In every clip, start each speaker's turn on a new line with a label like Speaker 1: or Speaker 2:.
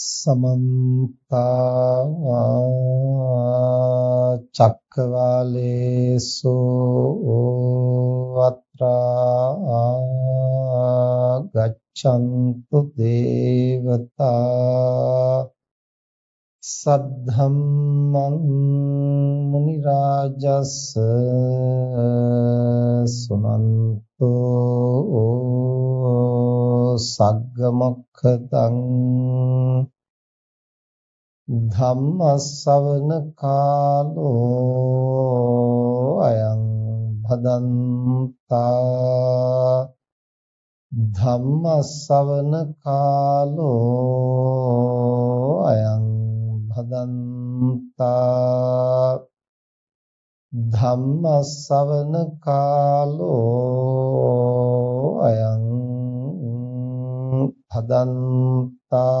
Speaker 1: සමන්ත චක්කවාලේසු අත්‍රා ගච්ඡන්තු දේවතා සද්ධම්මං මුනි රාජස් සුනන්තෝ සග්ග මොක්ඛදං ධම්මස්සවන කාලෝ අයං භදන්තා ධම්මස්සවන කාලෝ අයං භදන්තා ධම්මස්සවන කාලෝ අයං භදන්තා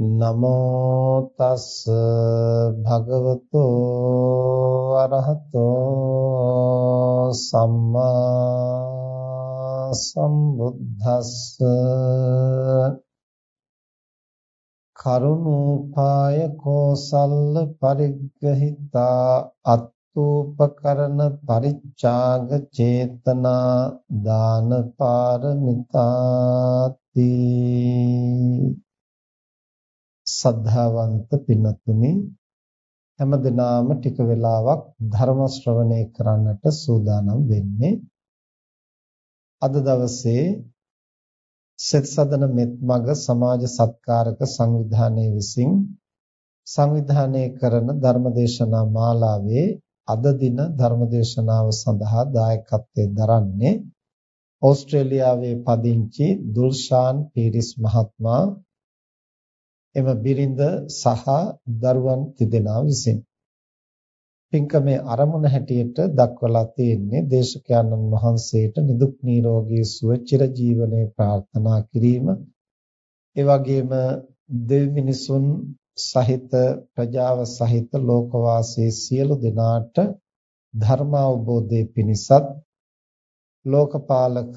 Speaker 1: නමෝ තස් භගවතෝ අරහතෝ සම්මා සම්බුද්දස්ස. කරුණෝපාය කෝසල්ල පරිග්‍රහිතා අත් සූපකරණ පරිච්ඡාග චේතනා දාන පාරමිතාති. සද්ධාවන්ත පින්තුනි හැමදෙනාම ටික වෙලාවක් ධර්ම ශ්‍රවණය කරන්නට සූදානම් වෙන්නේ. අද දවසේ සෙත් සදන මෙත් මග සමාජ සත්කාරක සංවිධානයේ විසින් සංවිධානය කරන ධර්මදේශනා මාලාවේ අද දින ධර්මදේශනාව සඳහා දායකත්වයෙන් දරන්නේ ඕස්ට්‍රේලියාවේ පදිංචි දුල්ෂාන් පීරිස් මහත්මයා. එම බිරිඳ සහ දරුවන් තිදෙනා විසින් පින්කමේ ආරමුණ හැටියට දක්වලා තියෙන්නේ දේශකයන්න් වහන්සේට නිදුක් නිරෝගී සුව චිරජීවනයේ ප්‍රාර්ථනා කිරීම. ඒ වගේම දෙවි මිනිසුන් සහිත ප්‍රජාව සහිත ලෝකවාසී සියලු දෙනාට ධර්ම අවබෝධයේ පිණිසත් ලෝකපාලක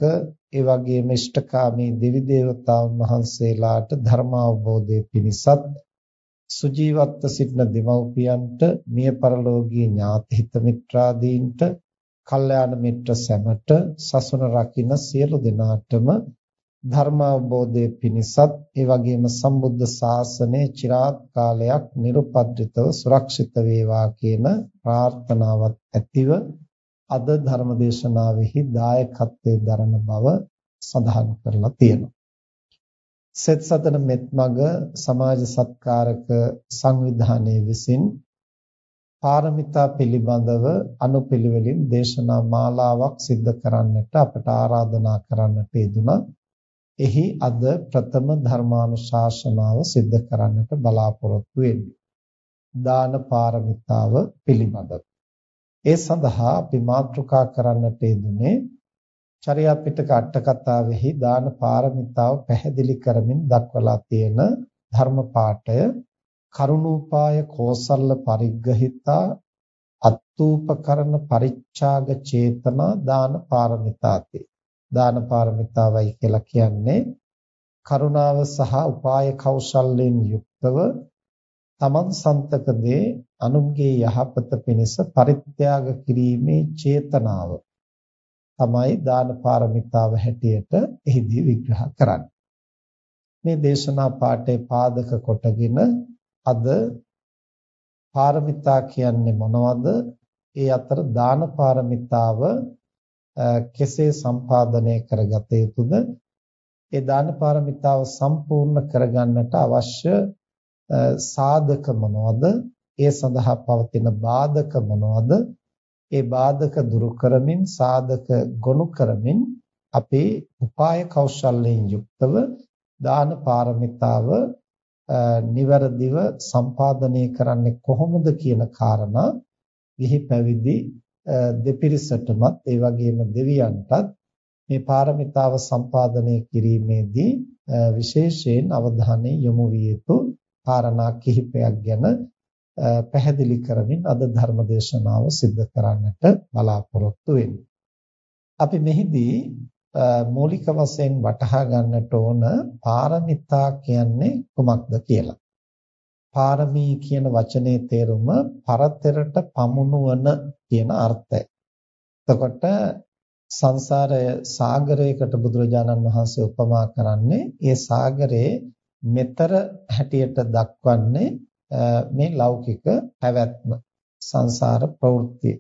Speaker 1: ඒ වගේම ඉෂ්ඨකාමී දෙවි දේවතාවුන් වහන්සේලාට ධර්ම අවබෝධයේ පිණිසත් සුජීවත්ව සිටින දෙමව්පියන්ට මිය පරලෝකීය ඥාති හිත මිත්‍රාදීන්ට කල්යාණ මිත්‍ර සැමට සසුන රකින්න සියලු දෙනාටම ධර්මාවබෝධයේ පිණිසත් ඒ වගේම සම්බුද්ධ ශාසනය চিරාත් කාලයක් නිර්පද්‍රිතව සුරක්ෂිත වේවා කියන ප්‍රාර්ථනාවත් ඇතිව අද ධර්මදේශනාවෙහි දායකත්වයේ දරන බව සඳහන් කරලා තියෙනවා. සෙත් සතන මෙත්මග සමාජ සත්කාරක සංවිධානයේ විසින් පාරමිතා පිළිබඳව අනුපිළිවෙලින් දේශනා මාලාවක් සිද්ධ කරන්නට අපට ආරාධනා කරන්නට යෙදුණා. එහි අද ප්‍රථම ධර්මානුශාසනාව සිද්ධ කරන්නට බලාපොරොත්තු වෙන්නේ. දාන පාරමිතාව පිළිබඳව. ඒ සඳහා අපි මාතෘකා කරන්නට යෙදුනේ චර්යා පිටක අට කතාවෙහි දාන පාරමිතාව පැහැදිලි කරමින් දක්වලා තියෙන ධර්ම පාඨය කරුණෝපාය කෝසල්ල පරිග්‍රහිතා අත්ූපකරණ පරිච්ඡාග චේතනා දාන පාරමිතාති. දාන පාරමිතාවයි කියලා කියන්නේ කරුණාව සහ උපාය කෞශල්‍යයෙන් යුක්තව තමන් සන්තක දේ අනුන්ගේ යහපත පිණිස පරිත්‍යාග කිරීමේ චේතනාව තමයි දාන පාරමිතාව හැටියට එහිදී විග්‍රහ කරන්නේ. මේ දේශනා පාඩේ පාදක කොටගෙන අද පාරමිතා කියන්නේ මොනවද? ඒ අතර දාන පාරමිතාව කෙසේ සම්පාදනය කරගත යුතුද ඒ දාන පාරමිතාව සම්පූර්ණ කරගන්නට අවශ්‍ය සාධක මොනවද? ඒ සඳහා පවතින බාධක මොනවද? ඒ බාධක දුරු කරමින් සාධක ගොනු කරමින් අපේ උපාය කෞශල්‍යයෙන් යුක්තව දාන පාරමිතාව නිවැරදිව සම්පාදනය කරන්නේ කොහොමද කියන කාරණා ගිහි පැවිදි දෙපිරිසටමත් ඒ වගේම දෙවියන්ටත් මේ පාරමිතාව සම්පාදනය කිරීමේදී විශේෂයෙන් අවධානය යොමු විය යුතු කාරණා කිහිපයක් ගැන පැහැදිලි කරමින් අද ධර්ම දේශනාව සිද්ධ කරන්නට බලාපොරොත්තු වෙන්නේ. අපි මෙහිදී මූලික වශයෙන් වටහා ගන්නට ඕන පාරමිතා කියන්නේ කුමක්ද කියලා. පාරමී කියන වචනේ තේරුම පරතරට පමුණුවන කියන අර්ථය. එතකොට සංසාරය සාගරයකට බුදුරජාණන් වහන්සේ උපමා කරන්නේ ඒ සාගරයේ මෙතර හැටියට දක්වන්නේ මේ ලෞකික පැවැත්ම සංසාර ප්‍රවෘත්ති.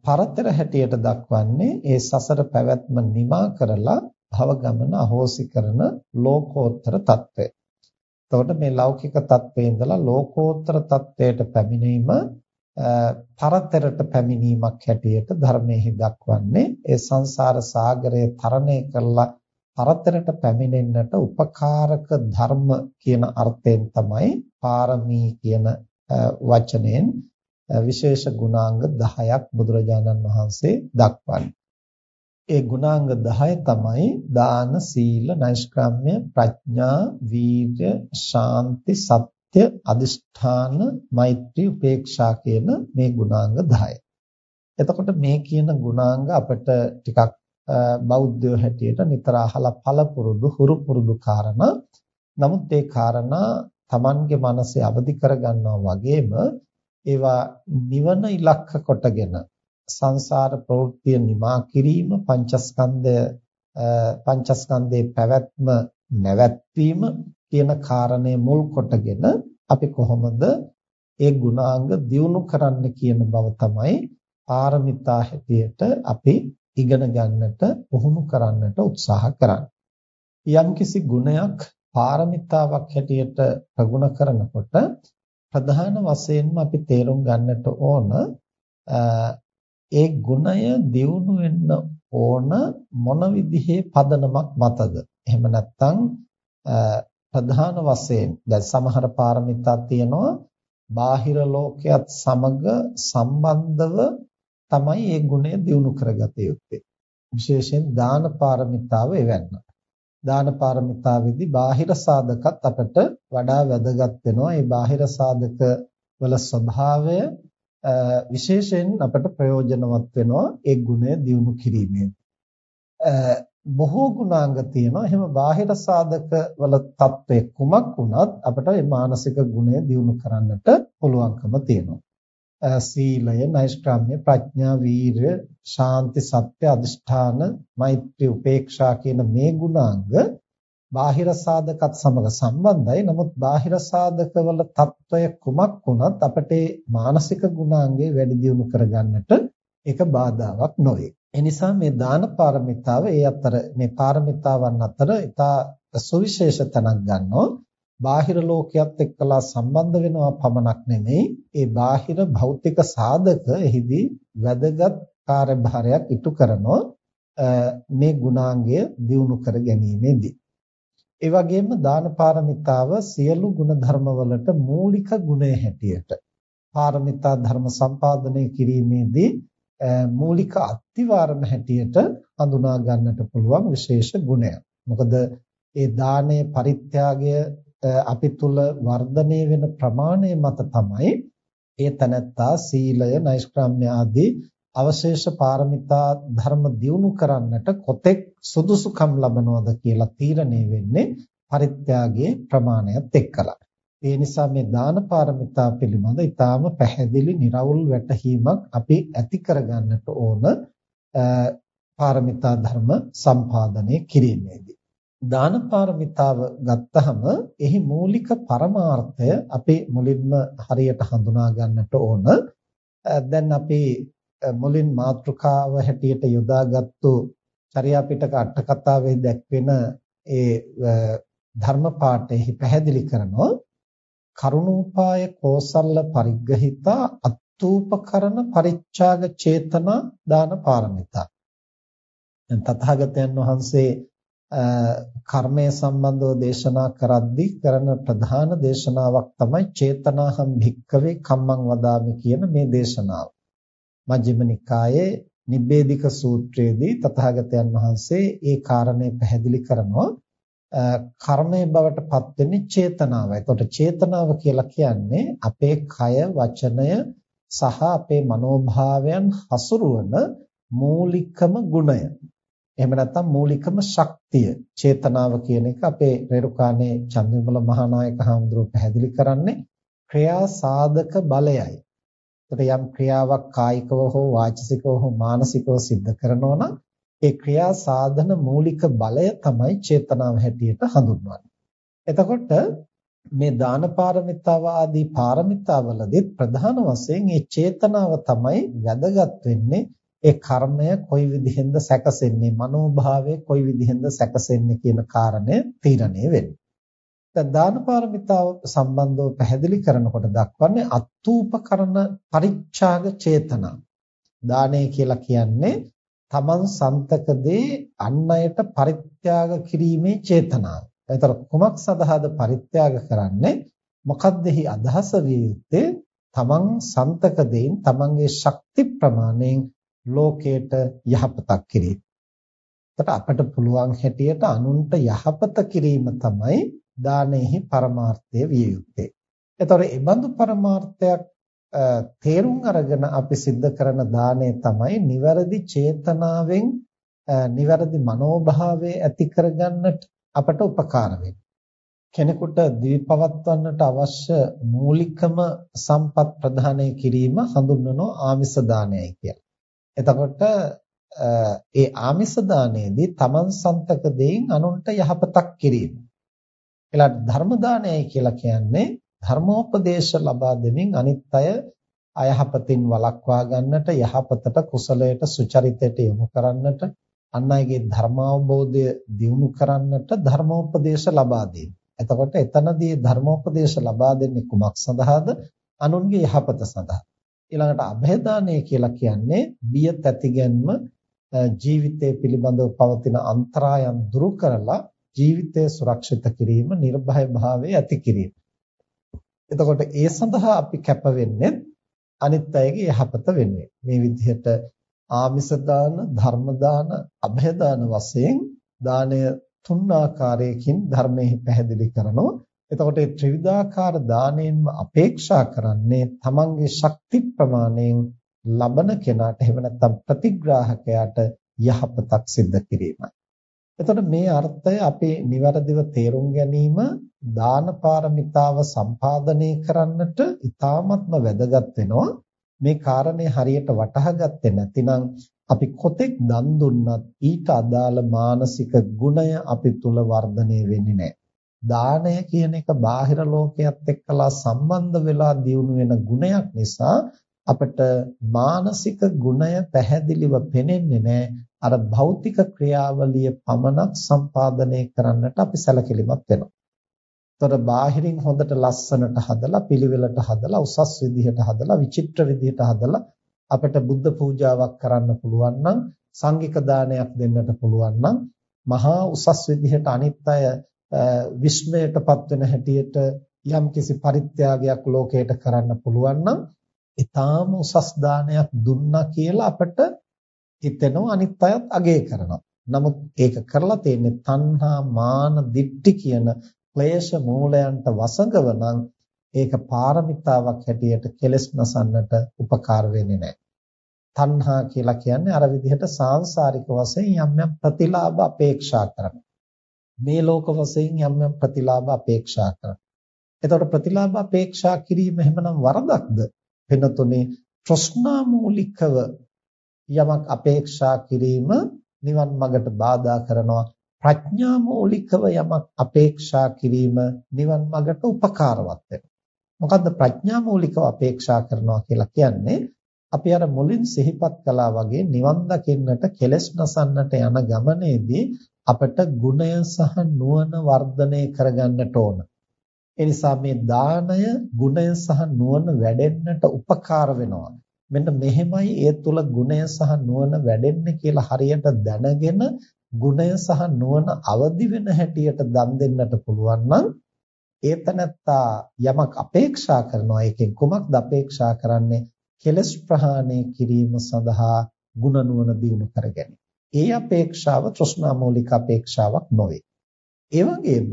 Speaker 1: පරතර හැටියට දක්වන්නේ ඒ සසර පැවැත්ම නිමා කරලා භව ගමන අහෝසි කරන ලෝකෝත්තර తත්වය. එතකොට මේ ලෞකික తත්වයේ ඉඳලා ලෝකෝත්තර తත්වයට පැමිණීම පරතරට පැමිණීමක් හැටියට ධර්මයේ දක්වන්නේ ඒ සංසාර සාගරය තරණය කරලා පරතරට පැමිණෙන්නට උපකාරක ධර්ම කියන අර්ථයෙන් තමයි පාරමී කියන වචනයෙන් විශේෂ ගුණාංග 10ක් බුදුරජාණන් වහන්සේ දක්වන්නේ. ඒ ගුණාංග 10 තමයි දාන, සීල, නෛෂ්ක්‍රම්‍ය, ප්‍රඥා, වීර්ය, ශාන්ති, සත්‍ය, අදිෂ්ඨාන, මෛත්‍රී, උපේක්ෂා කියන මේ ගුණාංග 10. එතකොට මේ කියන ගුණාංග අපිට ටිකක් බෞද්ධයෝ හැටියට නිතර අහලා පළපුරුදු හුරු පුරුදු කාරණා. නමුත් ඒ කාරණා Tamange මනසේ අවදි කරගන්නවා වගේම ඒවා නිවන ඉලක්ක කොටගෙන සංසාර ප්‍රවෘත්තිය නිමා කිරීම පංචස්කන්ධය පංචස්කන්ධේ පැවැත්ම නැවැත්වීම කියන කාරණය මුල් කොටගෙන අපි කොහොමද ඒ ගුණාංග දියුණු කරන්න කියන බව තමයි පාරමිතා හැටියට අපි ඉගෙන ගන්නට පුහුණු කරන්නට උත්සාහ කරන්නේ. යම්කිසි ගුණයක් පාරමිතාවක් හැටියට ප්‍රගුණ කරනකොට ප්‍රධාන වශයෙන්ම අපි තේරුම් ගන්නට ඕන ඒ ගුණය දියුණු වෙන්න ඕන මොන විදිහේ පදනමක් මතද එහෙම නැත්නම් ප්‍රධාන වශයෙන් දැන් සමහර පාරමිතා තියෙනවා බාහිර ලෝකයක් සමග සම්බන්ධව තමයි මේ ගුණය දියුණු කරගත යුත්තේ විශේෂයෙන් දාන පාරමිතාව එවන්න දාන පාරමිතාවේදී බාහිර සාධකත් අපට වඩා වැදගත් වෙනවා. ඒ බාහිර සාධක වල ස්වභාවය විශේෂයෙන් අපට ප්‍රයෝජනවත් වෙනවා ඒ ගුණය දියුණු කිරීමෙන්. බොහෝ ගුණාංග තියෙනවා. එහෙම බාහිර සාධක වල తත්වයේ කුමක් වුණත් අපට මේ මානසික ගුණය දියුණු කරන්නට පුළුවන්කම තියෙනවා. සීලය, නෛෂ්ක්‍රම්‍ය, ප්‍රඥා, වීරය, ශාන්ති, සත්‍ය, අදිෂ්ඨාන, මෛත්‍රී, උපේක්ෂා කියන මේ ගුණාංග බාහිර සාධකත් සමග සම්බන්ධයි. නමුත් බාහිර සාධකවල తত্ত্বය කුමක් වුණත් අපට මානසික ගුණාංගේ වැඩි දියුණු කරගන්නට ඒක බාධාවක් නොවේ. එනිසා මේ දාන පාරමිතාව ඒ අතර මේ පාරමිතාවන් අතර ඉතා සුවිශේෂ තැනක් ගන්නවා. බාහිර ලෝකයක් එක්කලා සම්බන්ධ වෙනවා පමණක් නෙමෙයි ඒ බාහිර භෞතික සාධක එහිදී වැදගත් කාර්යභාරයක් ඉටු කරනෝ මේ ගුණාංගය දියුණු කර ගැනීමේදී ඒ වගේම දාන පාරමිතාව සියලු ගුණ ධර්මවලට මූලික ගුණය හැටියට පාරමිතා ධර්ම සම්පාදනය කිරීමේදී මූලික අත්විවරණ හැටියට හඳුනා ගන්නට පුළුවන් විශේෂ ගුණයක්. මොකද ඒ දානයේ පරිත්‍යාගය අපි තුල වර්ධනය වෙන ප්‍රමාණය මත තමයි ඒ තනත්තා සීලය නෛෂ්ක්‍රම්‍ය ආදී අවශේෂ පාරමිතා ධර්ම දියුණු කරන්නට කොතෙක් සුදුසුකම් ලබනවද කියලා තීරණය වෙන්නේ පරිත්‍යාගයේ ප්‍රමාණයත් එක්කලා. ඒ නිසා මේ දාන පාරමිතා පිළිබඳ ඊටාම පැහැදිලි निराවුල් වැටහීමක් අපි ඇති කරගන්නට ඕන පාරමිතා ධර්ම සම්පාදනය කිරීමේදී. දාන පාරමිතාව ගත්තහම එහි මූලික පරමාර්ථය අපි මුලින්ම හරියට හඳුනා ගන්නට ඕන. දැන් අපි මුලින් මාතෘකාව හැටියට යොදාගත්තු චර්යා පිටක අට කතාවේ දැක්වෙන ඒ ධර්ම පාඨයෙහි පැහැදිලි කරනවා කරුණෝපාය කෝසල්ල පරිග්‍රහිතා අත්ූපකරණ පරිච්ඡාග චේතනා දාන පාරමිතා. දැන් තථාගතයන් වහන්සේ කර්මය සම්බන්ධව දේශනා කරද්දී කරන ප්‍රධාන දේශනාවක් තමයි චේතනාහම් භික්කවේ කම්මං වදාමි කියන මේ දේශනාව. මජ්ක්‍ධිම නිකායේ නිබ්බේධික සූත්‍රයේදී තථාගතයන් වහන්සේ ඒ කාරණේ පැහැදිලි කරනවා කර්මයේ බවට පත් වෙන්නේ චේතනාවයි. එතකොට චේතනාව කියලා කියන්නේ අපේ කය වචනය සහ අපේ මනෝභාවයන් හසුරුවන මූලිකම ගුණය. එහෙම නැත්නම් මූලිකම ශක්තිය චේතනාව කියන එක අපේ රේරුකානේ චන්දවිමල මහානායක හඳුරු පැහැදිලි කරන්නේ ක්‍රියා සාධක බලයයි. ඒකට යම් ක්‍රියාවක් කායිකව හෝ වාචසිකව හෝ මානසිකව සිද්ධ කරනවා නම් ඒ ක්‍රියා සාධන මූලික බලය තමයි චේතනාව හැටියට හඳුන්වන්නේ. එතකොට මේ දාන පාරමිතාව ආදී පාරමිතාවලදී ප්‍රධාන වශයෙන් මේ චේතනාව තමයි වැදගත් වෙන්නේ ඒ කර්මය කොයි විදිහෙන්ද සැකසෙන්නේ මනෝභාවය කොයි විදිහෙන්ද සැකසෙන්නේ කියන කාරණය තීරණය වෙන්නේ. දැන් දාන පාරමිතාව සම්බන්ධව පැහැදිලි කරනකොට දක්වන්නේ අත්ූපකරණ පරිච්ඡාග චේතනා. දානය කියලා කියන්නේ තමන් සන්තකදී අන් අයට පරිත්‍යාග කිරීමේ චේතනාව. ඒතර කුමක් සඳහාද පරිත්‍යාග කරන්නේ? මොකද්දෙහි අදහස විය යුත්තේ තමන් සන්තක දෙයින් තමන්ගේ ශක්ති ප්‍රමාණයෙන් ලෝකයට යහපතක් කිරීම. එතකොට අපට පුළුවන් හැටියට අනුන්ට යහපත කිරීම තමයි දානෙහි පරමාර්ථය විය යුත්තේ. එතකොට ඒ බඳු පරමාර්ථයක් තේරුම් අරගෙන අපි සිද්ධ කරන දාණය තමයි නිවැරදි චේතනාවෙන් නිවැරදි මනෝභාවය ඇති කරගන්නට අපට උපකාර වෙන්නේ. කෙනෙකුට දිවිපවත්වන්නට අවශ්‍ය මූලිකම සම්පත් ප්‍රදානය කිරීම හඳුන්වනවා ආමිස දානයයි කියලා. එතකොට ඒ ආමිස දානයේදී තමන් සන්තක දෙයින් අනුන්ට යහපතක් කිරීම. ඊළඟ ධර්ම දානයයි කියලා කියන්නේ ධර්මෝපදේශ ලබා දෙමින් අනිත් අය අයහපතින් වළක්වා ගන්නට යහපතට කුසලයට සුචරිතයට යොමු කරන්නට අන් අයගේ ධර්මාවබෝධය දියුණු කරන්නට ධර්මෝපදේශ ලබා දීම. එතකොට එතනදී ධර්මෝපදේශ ලබා දෙන්නේ කුමක් සඳහාද? අනුන්ගේ යහපත සඳහා. ඊළඟට અભේදානය කියලා කියන්නේ බිය තැතිගැන්ම ජීවිතය පිළිබඳව පවතින අන්තරායන් දුරු කරලා ජීවිතය සුරක්ෂිත කිරීම, නිර්භය භාවය ඇති කිරීම. එතකොට ඒ සඳහා අපි කැප වෙන්නේ අනිත් අයගේ යහපත වෙනුවෙන්. මේ විදිහට ආමිස දාන, ධර්ම දාන, અભය දාන වශයෙන් දානය තුන් ආකාරයකින් ධර්මයේ පැහැදිලි කරනවා. එතකොට මේ ත්‍රිවිධාකාර දාණයෙන්ම අපේක්ෂා කරන්නේ තමන්ගේ ශක්ති ප්‍රමාණයෙන් ලබන කෙනාට එහෙම නැත්නම් ප්‍රතිග්‍රාහකයාට යහපතක් සිද්ධ කිරීමයි. එතකොට මේ අර්ථය අපේ નિවරදිව තේරුම් ගැනීම දාන පාරමිතාව සම්පාදනය කරන්නට ඉතාමත්ම වැදගත් වෙනවා. මේ කාරණේ හරියට වටහා ගත්තේ නැතිනම් අපි කොතෙක් දන් දුන්නත් ඊට අදාළ මානසික ගුණය අපි තුල වර්ධනය වෙන්නේ නැහැ. දානය කියන එක බාහිර ලෝකයක් එක්කලා සම්බන්ධ වෙලා දියුණු වෙන ගුණයක් නිසා අපිට මානසික ගුණය පැහැදිලිව පෙනෙන්නේ නැහැ අර භෞතික ක්‍රියාවලිය පමණක් සම්පාදනය කරන්නට අපි සැලකිලිමත් වෙනවා. ତොර බාහිරින් හොඳට ලස්සනට හදලා පිළිවෙලට හදලා උසස් විදිහට හදලා විචිත්‍ර විදිහට හදලා අපිට බුද්ධ පූජාවක් කරන්න පුළුවන් නම් සංඝික දානයක් දෙන්නට පුළුවන් නම් මහා උසස් විදිහට අනිත් අය විස්මයටපත් වෙන හැටියට යම්කිසි පරිත්‍යාගයක් ලෝකයට කරන්න පුළුවන් නම් ඊටාම උසස් දානයක් දුන්නා කියලා අපට හිතෙනවා අනිත් අයත් අගය කරනවා. නමුත් ඒක කරලා තියෙන්නේ තණ්හා මාන දිට්ඨි කියන ක්ලේශ මූලයන්ට වසඟව නම් ඒක පාරමිතාවක් හැටියට කෙලස් නසන්නට උපකාර වෙන්නේ නැහැ. තණ්හා කියලා කියන්නේ අර විදිහට සාංශාරික වශයෙන් යම් යම් ප්‍රතිලාභ අපේක්ෂා කරනවා. මේ ලෝක වශයෙන් යම් යම් ප්‍රතිලාභ අපේක්ෂා කරනවා. එතකොට ප්‍රතිලාභ අපේක්ෂා කිරීම එහෙමනම් වරදක්ද? වෙනතුනේ ප්‍රශ්නා මූලිකව යමක් අපේක්ෂා කිරීම නිවන් මඟට බාධා කරනවා. ප්‍රඥා මූලිකව යමක් අපේක්ෂා කිරීම නිවන් මඟට උපකාරවත් වෙනවා. මොකද්ද ප්‍රඥා මූලිකව අපේක්ෂා කරනවා කියලා කියන්නේ? අපි අර මුලින් සිහිපත් කළා වගේ නිවන් දකින්නට කෙලෙස් නසන්නට යන ගමනේදී අපට ගුණය සහ නුවණ වර්ධනය කරගන්නට ඕන. ඒ නිසා මේ දානය ගුණය සහ නුවණ වැඩෙන්නට උපකාර වෙනවා. මෙන්න මෙහෙමයි ඒ තුල ගුණය සහ නුවණ වැඩෙන්නේ කියලා හරියට දැනගෙන ගුණය සහ නුවණ අවදි වෙන හැටියට දන් දෙන්නට පුළුවන් නම් ඒතනත්තා යමක් අපේක්ෂා කරනවා ඒකෙන් කුමක්ද අපේක්ෂා කරන්නේ කෙලස් ප්‍රහාණය කිරීම සඳහා ගුණ නුවණ දිනු කර ගැනීම. ඒ අපේක්ෂාව තෘෂ්ණා මූලික අපේක්ෂාවක් නොවේ. ඒ වගේම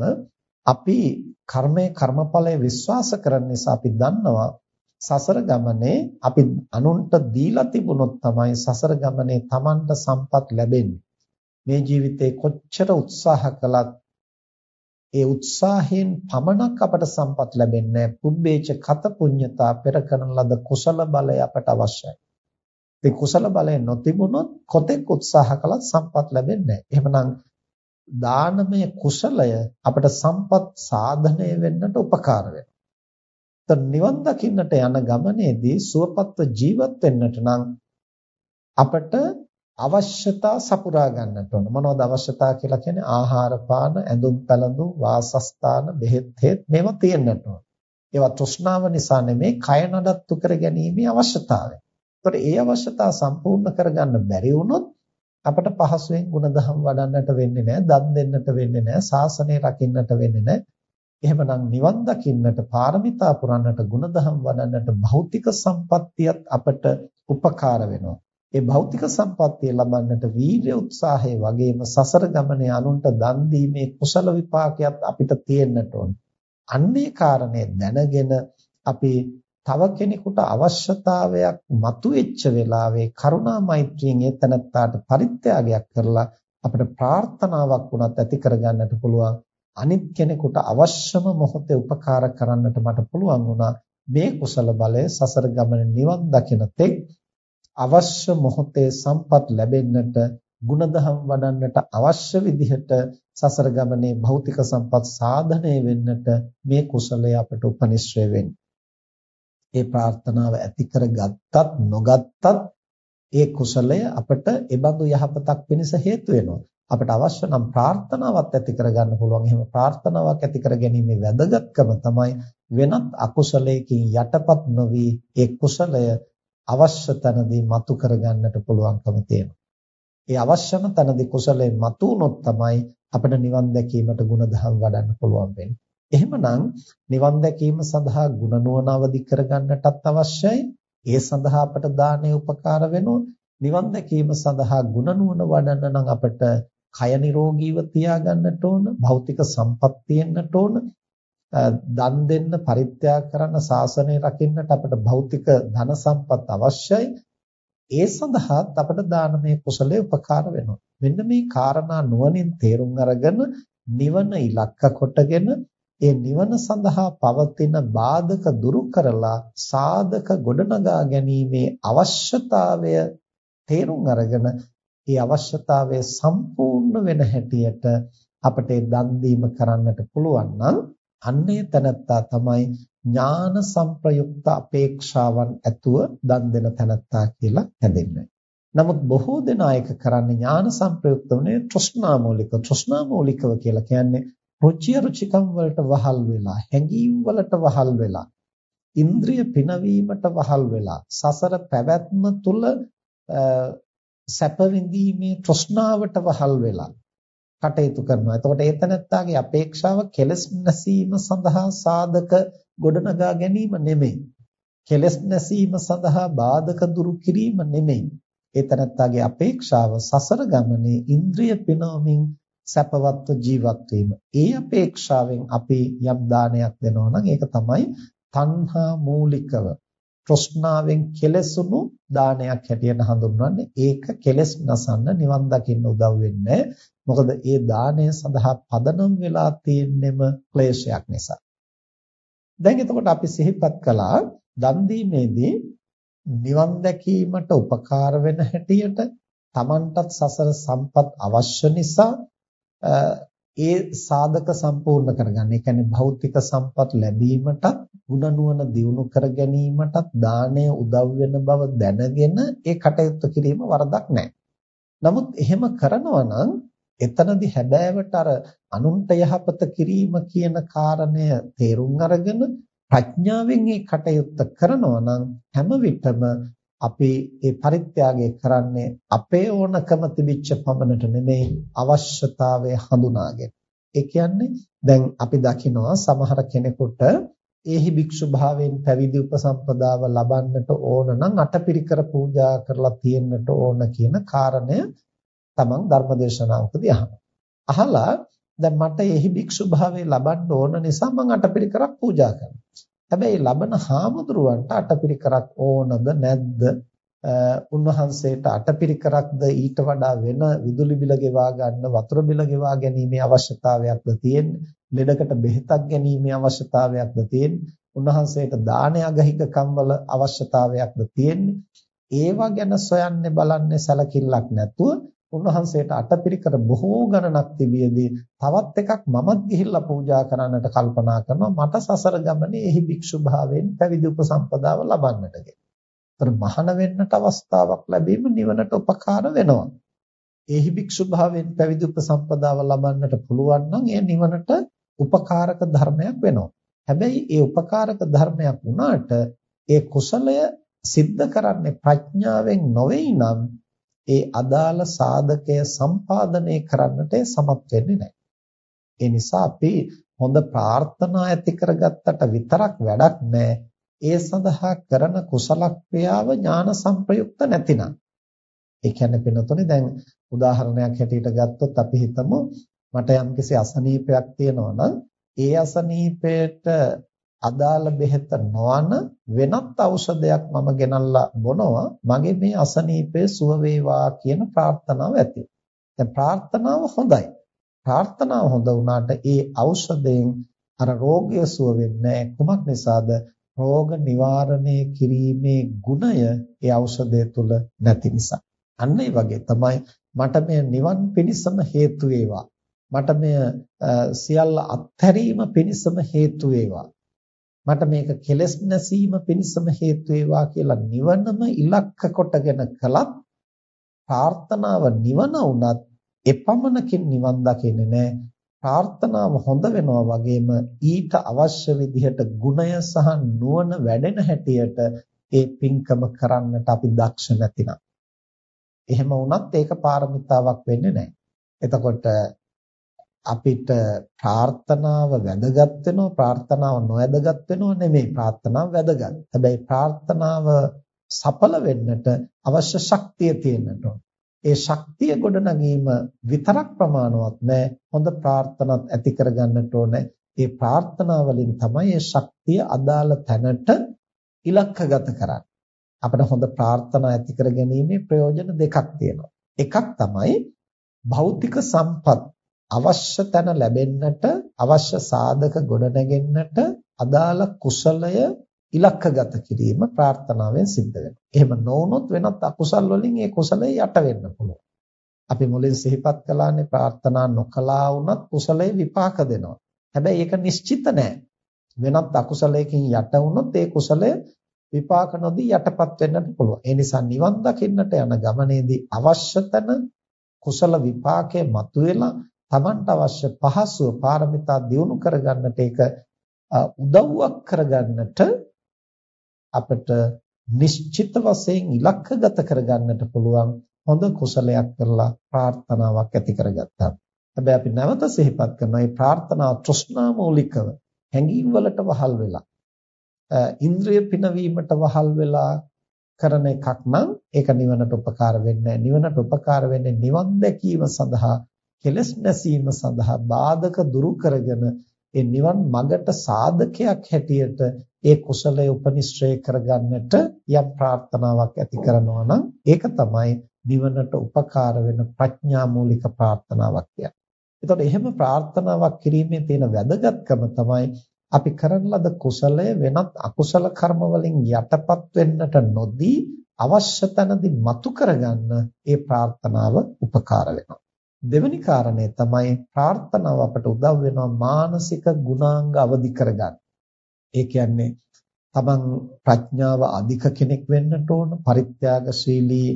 Speaker 1: අපි කර්මයේ කර්මඵලයේ විශ්වාස කරන නිසා අපි දන්නවා සසර ගමනේ අපි අනුන්ට දීලා තිබුණොත් තමයි සසර ගමනේ Tamanට සම්පත් ලැබෙන්නේ. මේ ජීවිතේ කොච්චර උත්සාහ කළත් ඒ උත්සාහයෙන් පමණක් අපට සම්පත් ලැබෙන්නේ පුබ්බේච කත පුඤ්ඤතා පෙර කරන ලද කුසල බලය අපට අවශ්‍යයි. ඒ කුසල බලය නොතිබුණොත් කොතෙක් උත්සාහ කළත් සම්පත් ලැබෙන්නේ නැහැ. එහෙමනම් දානමය කුසලය අපට සම්පත් සාධනය වෙන්නට උපකාර වෙනවා. නිවන් දකින්නට යන ගමනේදී සුවපත්ව ජීවත් වෙන්නට නම් අපට අවශ්‍යතා සපුරා ගන්නට ඕන. මොනවද අවශ්‍යතා කියලා කියන්නේ? ආහාර පාන, ඇඳුම් පැළඳුම්, වාසස්ථාන, බෙහෙත් හේත් මේවා තියෙන්නට ඕන. ඒවා තෘෂ්ණාව නිසා නෙමේ, කය නඩත්තු කර ගැනීමේ අවශ්‍යතාවය. ඒතකොට ඒ අවශ්‍යතා සම්පූර්ණ කරගන්න බැරි වුණොත් අපට පහසුවෙන් ಗುಣධම් වඩන්නට වෙන්නේ නැහැ, දන් දෙන්නට වෙන්නේ නැහැ, ශාසනය රකින්නට වෙන්නේ නැහැ. එහෙමනම් නිවන් දකින්නට, පාරමිතා පුරන්නට, ಗುಣධම් වඩන්නට භෞතික සම්පත්තියත් අපට උපකාර වෙනවා. ඒ භෞතික සම්පත්තිය ලබන්නට වීර්ය උත්සාහය වගේම සසර ගමනේ අනුන්ට දන් දීමේ කුසල විපාකයක් අපිට තියෙන්නට ඕන. අන්නේ කාරණේ දැනගෙන අපි තව කෙනෙකුට අවශ්‍යතාවයක් මතුවෙච්ච වෙලාවේ කරුණා මෛත්‍රියෙන් ඒ තනත්තාට පරිත්‍යාගයක් කරලා අපිට ප්‍රාර්ථනාවක් වුණත් ඇති කරගන්නට පුළුවන් අනිත් කෙනෙකුට අවශ්‍යම මොහොතේ උපකාර කරන්නට මට පුළුවන් වුණා මේ කුසල බලය සසර ගමන නිවන් දකින තෙක් අවශ්‍ය මොහොතේ සම්පත් ලැබෙන්නට ಗುಣධම් වඩන්නට අවශ්‍ය විදිහට සසර ගමනේ භෞතික සම්පත් සාධනය වෙන්නට මේ කුසලය අපට උපනිශ්‍රය වෙන්නේ. ඒ ප්‍රාර්ථනාව ඇති කරගත්තත් නොගත්තත් ඒ කුසලය අපට ඒබඳු යහපතක් පිණිස හේතු වෙනවා. අපට අවශ්‍ය නම් ප්‍රාර්ථනාවක් ඇති කරගන්න පුළුවන්. එහෙම ප්‍රාර්ථනාවක් ඇති කර ගැනීමේ වැදගත්කම තමයි වෙනත් අකුසලයකින් යටපත් නොවි ඒ කුසලය අවශ්‍ය තැනදී මතු කරගන්නට පුළුවන්කම තියෙනවා. ඒ අවශ්‍යම තැනදී කුසලයේ මතු වුණොත් තමයි අපිට නිවන් දැකීමට ಗುಣධම් වඩන්න පුළුවන් වෙන්නේ. එහෙමනම් නිවන් දැකීම සඳහා ගුණ නුවණ අවදි කරගන්නටත් අවශ්‍යයි. ඒ සඳහා අපට දානේ උපකාර වෙනවා. නිවන් දැකීම සඳහා ගුණ නුවණ වඩන්න නම් අපට කය නිරෝගීව තියාගන්නට ඕන, භෞතික සම්පත් තියෙන්නට ඕන. දන් දෙන්න පරිත්‍යාග කරන ශාසනය රකින්නට අපට භෞතික ධන සම්පත් අවශ්‍යයි. ඒ සඳහා අපට දානමය කුසලයේ උපකාර වෙනවා. මෙන්න මේ කාරණා නුවණින් තේරුම් අරගෙන නිවන ඉලක්ක කොටගෙන ඒ නිවන සඳහා පවතින බාධක දුරු කරලා සාධක ගොඩනගා ගැනීමේ අවශ්‍යතාවය තේරුම් අරගෙන ඒ අවශ්‍යතාවය සම්පූර්ණ වෙන හැටියට අපට දන් දීම කරන්නට පුළුවන් නම් අන්නේ තැනත්තා තමයි ඥාන සංප්‍රයුක්ත අපේක්ෂාවන් ඇතුව දන් දෙන තැනත්තා කියලා හැඳින්වෙන්නේ. නමුත් බොහෝ දෙනා එක කරන්නේ ඥාන සංප්‍රයුක්ත වනේ තෘෂ්ණා මූලික තෘෂ්ණා මූලිකව කියලා කියන්නේ රුචි රුචිකම් වලට වහල් වෙලා හැඟීම් වලට වහල් වෙලා ඉන්ද්‍රිය පිනවීමට වහල් වෙලා සසර පැවැත්ම තුල සැප විඳීමේ තෘෂ්ණාවට වහල් වෙලා කටයුතු කරනවා. එතකොට ඒතනත්තාගේ අපේක්ෂාව කෙලස් නැසීම සඳහා සාධක ගොඩනගා ගැනීම නෙමෙයි. කෙලස් නැසීම සඳහා බාධක දුරු කිරීම නෙමෙයි. ඒතනත්තාගේ අපේක්ෂාව සසර ගමනේ ඉන්ද්‍රිය පිනවමින් සැපවත්ව ජීවත් වීම. ඒ අපේක්ෂාවෙන් අපි යම් දානයක් දෙනවා නම් ඒක තමයි තණ්හා මූලිකව තෘෂ්ණාවෙන් කෙලසුණු දානයක් හැටියට හඳුන්වන්නේ. ඒක කෙලස් නසන්න නිවන් දකින්න උදව් වෙන්නේ මොකද ඒ දාණය සඳහා පදනම් වෙලා තියෙන්නෙම ක්ලේශයක් නිසා. දැන් එතකොට අපි සිහිපත් කළා දන් දීමේදී නිවන් දැකීමට උපකාර වෙන හැටියට Tamanටත් සසර සම්පත් අවශ්‍ය නිසා ඒ සාධක සම්පූර්ණ කරගන්න. ඒ කියන්නේ භෞතික සම්පත් ලැබීමටත් ගුණ නුවණ දියුණු කර ගැනීමටත් දාණය උදව් වෙන බව දැනගෙන ඒ කටයුතු කිරීම වරදක් නැහැ. නමුත් එහෙම කරනවා නම් එතනදී හැබෑවට අර අනුන්ට යහපත කිරීම කියන කාරණය තේරුම් අරගෙන ප්‍රඥාවෙන් මේ කටයුත්ත කරනවා නම් හැම විටම අපි ඒ පරිත්‍යාගය කරන්නේ අපේ ඕනකම තිබිච්ච පමණට නෙමෙයි අවශ්‍යතාවය හඳුනාගෙන. ඒ කියන්නේ දැන් අපි දකිනවා සමහර කෙනෙකුට ඒහි භික්ෂු භාවයෙන් පැවිදි උපසම්පදාව ලබන්නට ඕන නම් අටපිරිකර පූජා කරලා තියෙන්නට ඕන කියන කාරණය තමන් ධර්මදේශනාවකදී අහනවා. අහලා දැන් මට එහි භික්ෂු භාවය ලබන්න ඕන නිසා මම අටපිරිකරක් පූජා කරනවා. හැබැයි ලබන හාමුදුරුවන්ට අටපිරිකරක් ඕනද නැද්ද? උන්වහන්සේට අටපිරිකරක්ද ඊට වඩා වෙන විදුලි බිල ගෙවා ගන්න වතුර බිල ගෙවා ගැනීමේ අවශ්‍යතාවයක්ද තියෙන්නේ? ලෙඩකට බෙහෙතක් ගැනීමේ අවශ්‍යතාවයක්ද තියෙන්නේ? උන්වහන්සේට දාන අගහිකකම් වල අවශ්‍යතාවයක්ද තියෙන්නේ? ඒවා ගැන සොයන්නේ බලන්නේ සැලකිල්ලක් නැතුව උන්වහන්සේට අටපිරිකර බොහෝ ගණනක් තිබියදී තවත් එකක් මමත් ගිහිල්ලා පූජා කරන්නට කල්පනා කරනවා මට සසර ගමනේ එහි භික්ෂු භාවයෙන් පැවිදි උපසම්පදාව ලබන්නට කියලා. මහාන වෙන්නට අවස්ථාවක් ලැබීම නිවනට උපකාර වෙනවා. එහි භික්ෂු භාවයෙන් පැවිදි උපසම්පදාව ලබන්නට පුළුවන් නම් එය නිවනට උපකාරක ධර්මයක් වෙනවා. හැබැයි ඒ උපකාරක ධර්මයක් වුණාට ඒ කුසලය සිද්ධ කරන්නේ ප්‍රඥාවෙන් නොවේ නම් ඒ අදාළ සාධකය සම්පාදනය කරන්නට සමත් වෙන්නේ නැහැ. ඒ නිසා අපි හොඳ ප්‍රාර්ථනා ඇති කරගත්තට විතරක් වැඩක් නැහැ. ඒ සඳහා කරන කුසල ක්‍රියාව ඥාන සංප්‍රයුක්ත නැතිනම්. ඒ කියන්නේ පින්නතොනේ දැන් උදාහරණයක් හැටියට ගත්තොත් අපි හිතමු මට යම්කිසි අසනීපයක් තියෙනවා නම් ඒ අසනීපයට අදාළ බෙහෙත නොවන වෙනත් ඖෂධයක් මම ගෙනල්ලා බොනවා මගේ මේ අසනීපය සුව වේවා කියන ප්‍රාර්ථනාව ඇති. දැන් ප්‍රාර්ථනාව හොඳයි. ප්‍රාර්ථනාව හොඳ වුණාට ඒ ඖෂධයෙන් අර රෝගය සුව වෙන්නේ කුමක් නිසාද? රෝග නිවාරණය කිරීමේ ගුණය ඒ ඖෂධය තුල නැති නිසා. අන්න ඒ වගේ තමයි මට මේ නිවන් පිණිසම හේතු වේවා. මට මෙය සියල්ල අත්හැරීම පිණිසම හේතු වේවා. මට මේක කෙලස් නැසීම පිණිසම හේතු වේවා කියලා නිවනම ඉලක්ක කොටගෙන කළත් ප්‍රාර්ථනාව නිවන වුණත් එපමණකින් නිවන් දකින්නේ නැහැ. ප්‍රාර්ථනාව හොඳ වෙනවා වගේම ඊට අවශ්‍ය විදිහට ගුණය සහ නුවණ වැඩෙන හැටියට ඒ පින්කම කරන්නට අපි දක්ෂ නැතිනම්. එහෙම වුණත් ඒක පාරමිතාවක් වෙන්නේ නැහැ. එතකොට අපිට ප්‍රාර්ථනාව වැදගත් වෙනවා ප්‍රාර්ථනාව නොවැදගත් වෙනව නෙමෙයි ප්‍රාර්ථනාව වැදගත්. හැබැයි ප්‍රාර්ථනාව සඵල වෙන්නට අවශ්‍ය ශක්තිය තියෙන්නට ඒ ශක්තිය ගොඩනගීම විතරක් ප්‍රමාණවත් නෑ. හොඳ ප්‍රාර්ථනාවක් ඇති කරගන්නට ඕනේ. ඒ ප්‍රාර්ථනා වලින් තමයි ඒ ශක්තිය අදාළ තැනට ඉලක්කගත කරන්නේ. අපිට හොඳ ප්‍රාර්ථනා ඇති කර ගැනීමේ ප්‍රයෝජන දෙකක් තියෙනවා. එකක් තමයි භෞතික සම්පත් අවශ්‍ය තැන ලැබෙන්නට අවශ්‍ය සාධක ගොඩනගෙන්නට අදාළ කුසලය ඉලක්කගත කිරීම ප්‍රාර්ථනාවෙන් සිද්ධ වෙනවා. එහෙම නොවුනොත් වෙනත් අකුසල් වලින් ඒ කුසලය යට වෙන්න පුළුවන්. අපි මුලින් සිහිපත් කළානේ ප්‍රාර්ථනා නොකලා වුණත් කුසලයේ විපාක දෙනවා. හැබැයි ඒක නිශ්චිත නෑ. වෙනත් අකුසලයකින් යට වුණොත් ඒ කුසලය විපාක නොදී යටපත් වෙන්නත් පුළුවන්. ඒ නිසා නිවන් දකින්නට යන ගමනේදී අවශ්‍ය තැන කුසල විපාකයේ මතුවෙලා Tamanට අවශ්‍ය පහසුව පාරමිතා දියුණු කරගන්නට ඒක උදව්වක් කරගන්නට අපිට නිශ්චිත වශයෙන් ඉලක්කගත කරගන්නට පුළුවන් හොඳ කුසලයක් කරලා ප්‍රාර්ථනාවක් ඇති කරගත්තා. හැබැයි අපි නැවත සිහිපත් කරනවා මේ ප්‍රාර්ථනා තෘෂ්ණා මූලිකව හැඟීම් වලට වහල් වෙලා ඉන්ද්‍රිය පිනවීමට වහල් වෙලා කරන එකක් නම් ඒක නිවනට උපකාර වෙන්නේ නැහැ. නිවනට උපකාර වෙන්නේ නිවන් දැකීම සඳහා කෙලස් නැසීම සඳහා බාධක දුරු කරගෙන ඒ නිවන් මගට සාධකයක් හැටියට ඒ කුසලය උපනිශ්‍රේ කරගන්නට යම් ප්‍රාර්ථනාවක් ඇති කරනවා නම් ඒක තමයි නිවනට උපකාර වෙන ප්‍රඥා මූලික ප්‍රාර්ථනාවක් කියන්නේ. එතකොට එහෙම ප්‍රාර්ථනාවක් කිරීමේ තියෙන වැදගත්කම තමයි අපි කරන ලද කුසලය වෙනත් අකුසල කර්ම වලින් යටපත් වෙන්නට නොදී අවශ්‍ය තැනදී මතු කරගන්න ඒ ප්‍රාර්ථනාව උපකාර වෙනවා. දෙවෙනි කාරණය තමයි ප්‍රාර්ථනාව අපට උදව් වෙනවා මානසික ගුණාංග අවදි කරගන්න. ඒ කියන්නේ තමන් ප්‍රඥාව අධික කෙනෙක් වෙන්නට ඕන, පරිත්‍යාගශීලී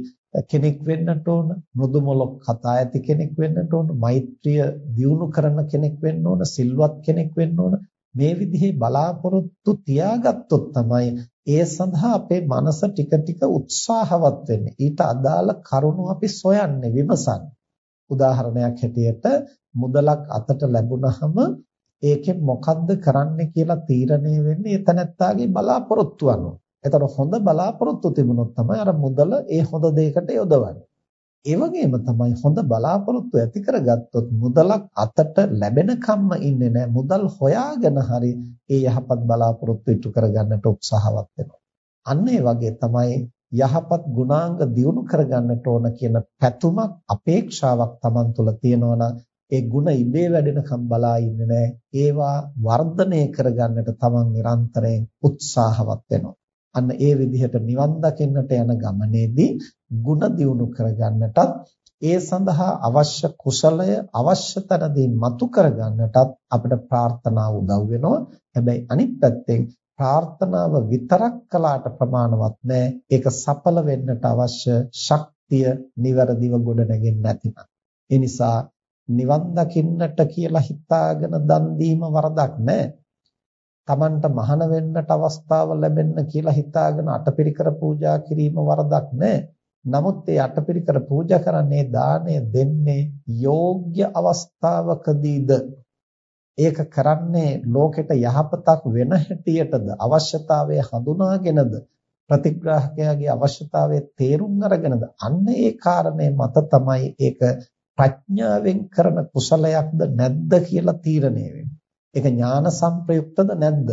Speaker 1: කෙනෙක් වෙන්නට ඕන, මෘදු මොලොක් කතා ඇති කෙනෙක් වෙන්නට ඕන, මෛත්‍රිය දියුණු කරන කෙනෙක් වෙන්න ඕන, සිල්වත් කෙනෙක් වෙන්න ඕන. මේ විදිහේ බලාපොරොත්තු තියාගත්තොත් තමයි ඒ සඳහා අපේ මනස ටික ටික උත්සාහවත් වෙන්නේ. ඊට අදාළ කරුණු අපි සොයන්නේ විමසන්නේ. උදාහරණයක් හැටියට මුදලක් අතට ලැබුණහම ඒකෙන් මොකද්ද කරන්න කියලා තීරණය වෙන්නේ එතනත්තාගේ බලාපොරොත්තු අනුව. එතකොට හොඳ බලාපොරොත්තු තිබුණොත් තමයි අර මුදල ඒ හොඳ දෙයකට යොදවන්නේ. ඒ වගේම තමයි හොඳ බලාපොරොත්තු ඇති කරගත්තොත් මුදලක් අතට ලැබෙනකම්ම ඉන්නේ නැහැ. මුදල් හොයාගෙන හරි ඒ යහපත් බලාපොරොත්තු ඉටු කරගන්නට උත්සාහවත් වෙනවා. අන්න ඒ වගේ තමයි යහපත් ගුණාංග දියුණු කරගන්නට ඕන කියන පැතුමක් අපේක්ෂාවක් Taman තුල තියෙනවා ඒ ಗುಣ ඉබේ වැඩෙනකම් බලා ඉන්නේ නැහැ. ඒවා වර්ධනය කරගන්නට Taman නිරන්තරයෙන් උත්සාහවත් වෙනවා. අන්න ඒ විදිහට නිවන් දකින්නට යන ගමනේදී ಗುಣ දියුණු කරගන්නටත් ඒ සඳහා අවශ්‍ය කුසලය අවශ්‍ය තරදී මතු කරගන්නටත් අපිට ප්‍රාර්ථනාව උදව් වෙනවා. හැබැයි අනිත් පැත්තෙන් ප්‍රාර්ථනාව විතරක් කළාට ප්‍රමාණවත් නෑ. ඒක සඵල වෙන්නට අවශ්‍ය ශක්තිය નિවරදිව ගොඩනගෙන්නේ නැතිනම්. ඒ නිසා නිවන් දකින්නට කියලා හිතාගෙන දන් දීම වරදක් නෑ. Tamanට මහාන වෙන්නට අවස්ථාව ලැබෙන්න කියලා හිතාගෙන අටපිරිකර පූජා කිරීම වරදක් නැහැ. නමුත් ඒ අටපිරිකර පූජා කරන්නේ දාණය දෙන්නේ යෝග්‍ය අවස්ථාවකදීද ඒක කරන්නේ ලෝකෙට යහපතක් වෙන හැටියටද අවශ්‍යතාවය හඳුනාගෙනද ප්‍රතිග්‍රාහකයාගේ අවශ්‍යතාවය තේරුම් අරගෙනද අන්න ඒ කාරණේ මත තමයි ඒක ප්‍රඥාවෙන් කරන කුසලයක්ද නැද්ද කියලා තීරණය වෙන්නේ ඒක ඥාන සංප්‍රයුක්තද නැද්ද?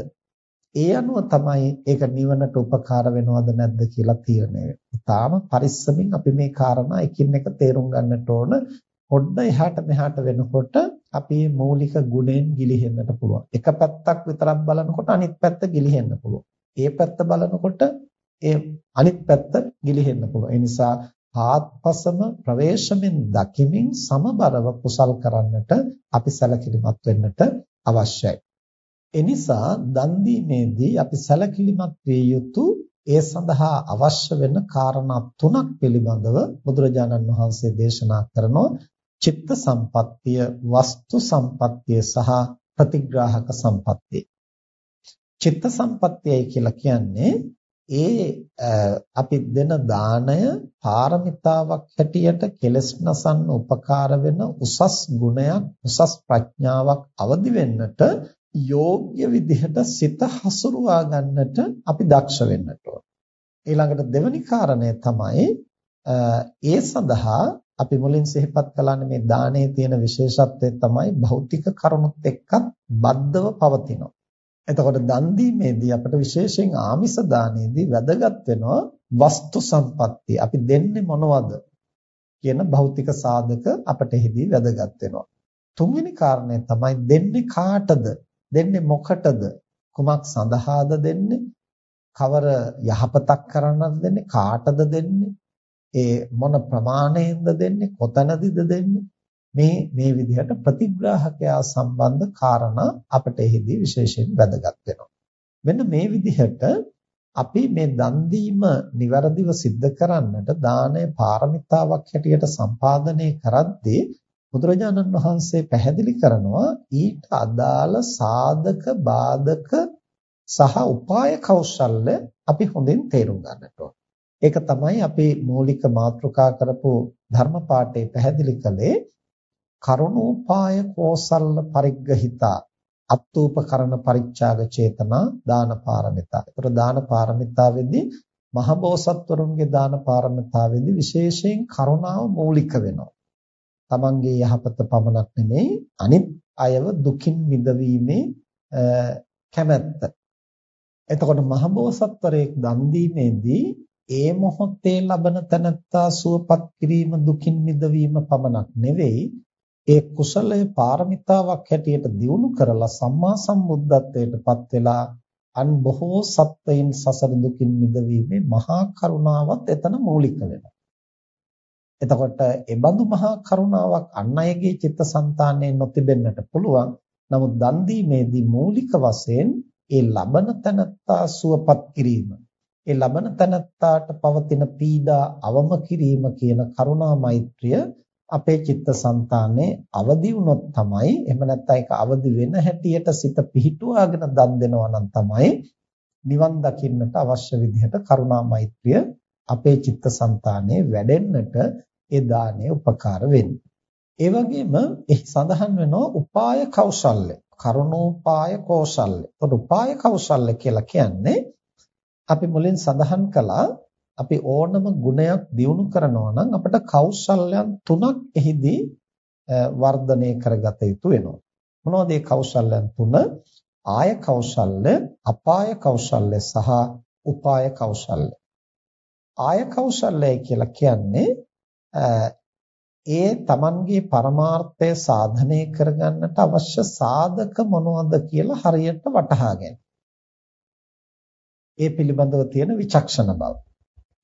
Speaker 1: ඒ අනුව තමයි ඒක නිවනට උපකාර වෙනවද නැද්ද කියලා තීරණය වෙන්නේ. තාම පරිස්සමින් අපි මේ කාරණා එකින් එක තේරුම් ගන්නට ඕන. පොඩ්ඩ එහාට මෙහාට වෙනකොට අපි මූලික ගුණෙන් ගිලිහෙන්නට පුළුවන්. එක පැත්තක් විතරක් බලනකොට අනිත් පැත්ත ගිලිහෙන්න පුළුවන්. ඒ පැත්ත බලනකොට ඒ අනිත් පැත්ත ගිලිහෙන්න පුළුවන්. ඒ නිසා ආත්පසම ප්‍රවේශමෙන් දකිමින් සමබරව කුසල් කරන්නට අපි සැලකිලිමත් වෙන්නට අවශ්‍යයි. එනිසා දන් දීමේදී අපි සැලකිලිමත් විය යුතු ඒ සඳහා අවශ්‍ය වෙන කාරණා තුනක් පිළිබඳව බුදුරජාණන් වහන්සේ දේශනා කරනවා චිත්ත සම්පත්තිය, වස්තු සම්පත්තිය සහ ප්‍රතිග්‍රාහක සම්පත්තිය. චිත්ත සම්පත්තියයි කියලා කියන්නේ ඒ අපි දෙන දාණය පාරමිතාවක් හැටියට කෙලස් නසන්න උපකාර වෙන උසස් ගුණයක් උසස් ප්‍රඥාවක් අවදි වෙන්නට යෝග්‍ය විදිහට සිත හසුරුවා ගන්නට අපි දක්ෂ වෙන්නට ඕන. ඊළඟට දෙවැනි කාරණය තමයි ඒ සඳහා අපි මුලින් සිහිපත් කළානේ මේ දානයේ තියෙන විශේෂත්වය තමයි භෞතික කරුණුත් එක්කත් බද්ධව පවතිනවා. එතකොට දන් දීමේදී අපිට විශේෂයෙන් ආමිස දානයේදී වැදගත් වෙනවා වස්තු සම්පත්තිය. අපි දෙන්නේ මොනවද කියන භෞතික සාධක අපට එහිදී වැදගත් වෙනවා. තුන්වෙනි කාරණය තමයි දෙන්නේ කාටද? දෙන්නේ මොකටද? කුමක් සඳහාද දෙන්නේ? කවර යහපතක් කරන්නද දෙන්නේ? කාටද දෙන්නේ? ඒ මොන ප්‍රමාණයෙන්ද දෙන්නේ කොතනදද දෙන්නේ මේ මේ විදිහට ප්‍රතිග්‍රාහකයා සම්බන්ධ කාරණා අපට එහිදී විශේෂයෙන් වැදගත් වෙනවා. මෙන්න මේ විදිහට අපි මේ දන් දීම નિවරදිව સિદ્ધ කරන්නට දානය පාරමිතාවක් හැටියට සම්පාදනය කරද්දී බුදුරජාණන් වහන්සේ පැහැදිලි කරනවා ඊට අදාළ සාධක බාධක සහ උපාය කෞශල්‍ය අපි හොඳින් තේරුම් ගන්නට ඕන. ඒක තමයි අපි මූලික මාතෘකා කරපු ධර්ම පාඩේ පැහැදිලි කළේ කරුණෝපාය කෝසල්ල පරිග්‍රහිතා අත්ූපකරණ පරිත්‍යාග චේතනා දාන පාරමිතා. ඒතර දාන පාරමිතාවේදී මහබෝසත්වරුන්ගේ දාන පාරමිතාවේදී විශේෂයෙන් කරුණාව මූලික වෙනවා. තමන්ගේ යහපත පමණක් නෙමෙයි අනිත් අයව දුකින් මිදවීමේ කැමැත්ත. එතකොට මහබෝසත්වරයෙක් දන් දීමේදී ඒ මොහොතේ ලබන තනත්තා සුවපත් කිරීම දුකින් මිදවීම පමණක් නෙවෙයි ඒ කුසලය පාරමිතාවක් හැටියට දියුණු කරලා සම්මා සම්බුද්ධත්වයටපත් වෙලා අන් බොහෝ සත්වයින් සසර දුකින් මිදවීමේ මහා කරුණාවත් එතන මූලික වෙනවා. එතකොට ඒ බඳු මහා කරුණාවක් අන් අයගේ චිත්තසංතානයේ නොතිබෙන්නට පුළුවන්. නමුත් දන් දීමේදී මූලික වශයෙන් ඒ ලබන තනත්තා සුවපත් කිරීම, ඒ ලබන තනත්තාට පවතින පීඩා අවම කිරීම කියන කරුණා මෛත්‍රිය අපේ චිත්තසංතානයේ අවදි වුණොත් තමයි එහෙම නැත්නම් ඒක අවදි වෙන හැටියට සිත පිහිටුවාගෙන දන් දෙනවා නම් තමයි නිවන් දකින්නට අවශ්‍ය විදිහට කරුණා මෛත්‍රිය අපේ චිත්තසංතානයේ වැඩෙන්නට ඒ දාණය උපකාර වෙන්නේ. ඒ වගේම එහි සඳහන් වෙනවා උපාය කෞශල්‍ය. කරුණෝපාය කෞශල්‍ය. එතකොට උපාය කෞශල්‍ය කියලා කියන්නේ අපි මුලින් සඳහන් කළා අපි ඕනම ගුණයක් දියුණු කරනවා නම් අපිට කෞශල්‍යයන් තුනක් එහිදී වර්ධනය කරගත යුතු වෙනවා. මොනවද මේ කෞශල්‍යයන් තුන? ආය කෞශල්‍ය, අපාය කෞශල්‍ය සහ උපාය කෞශල්‍ය. ආය කෞශල්‍යය කියලා කියන්නේ ඒ Tamanගේ පරමාර්ථය සාධනය කරගන්නට අවශ්‍ය සාධක මොනවද කියලා හරියට වටහා ගැනීම. ඒ පිළිබඳව තියෙන විචක්ෂණ බව.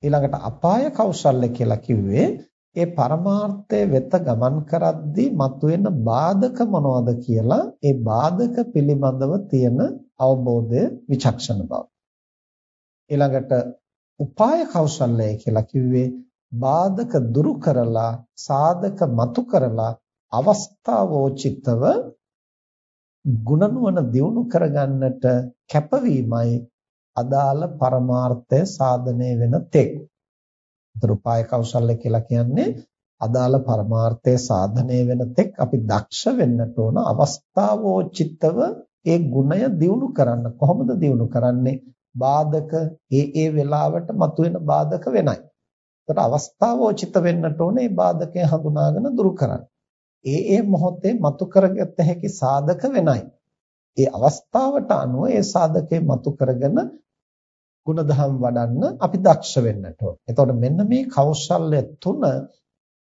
Speaker 1: ඊළඟට අපාය කෞශල්‍ය කියලා කිව්වේ ඒ පරමාර්ථය වෙත ගමන් කරද්දී මතුවෙන බාධක මොනවද කියලා ඒ බාධක පිළිබඳව තියෙන අවබෝධය විචක්ෂණ බව. ඊළඟට උපාය කෞශල්‍යය කියලා කිව්වේ බාධක දුරු කරලා සාධක මතු කරලා අවස්ථාවෝචිතව ගුණනුවණ දියුණු කරගන්නට කැපවීමයි අදාළ පරමාර්ථය සාධනය වෙන තෙක්. උපාය කෞශල්‍ය කියලා කියන්නේ අදාළ පරමාර්ථය සාධනය වෙන තෙක් අපි දක්ෂ වෙන්නට ඕන අවස්ථාවෝචිතව ඒ ගුණය දියුණු කරන්න කොහොමද දියුණු කරන්නේ බාධක ඒ ඒ වෙලාවට මතුවෙන බාධක වෙනයි ඒකට අවස්ථාවෝචිත වෙන්නට ඕනේ මේ බාධකය හඳුනාගෙන දුරු කරන්න. ඒ ඒ මොහොතේ මතු කරගත හැකි සාධක වෙනයි. ඒ අවස්ථාවට අනුව ඒ සාධකේ මතු කරගෙන ಗುಣධම් වඩන්න අපි දක්ෂ වෙන්නට ඕන. එතකොට මෙන්න මේ කෞශල්‍ය තුන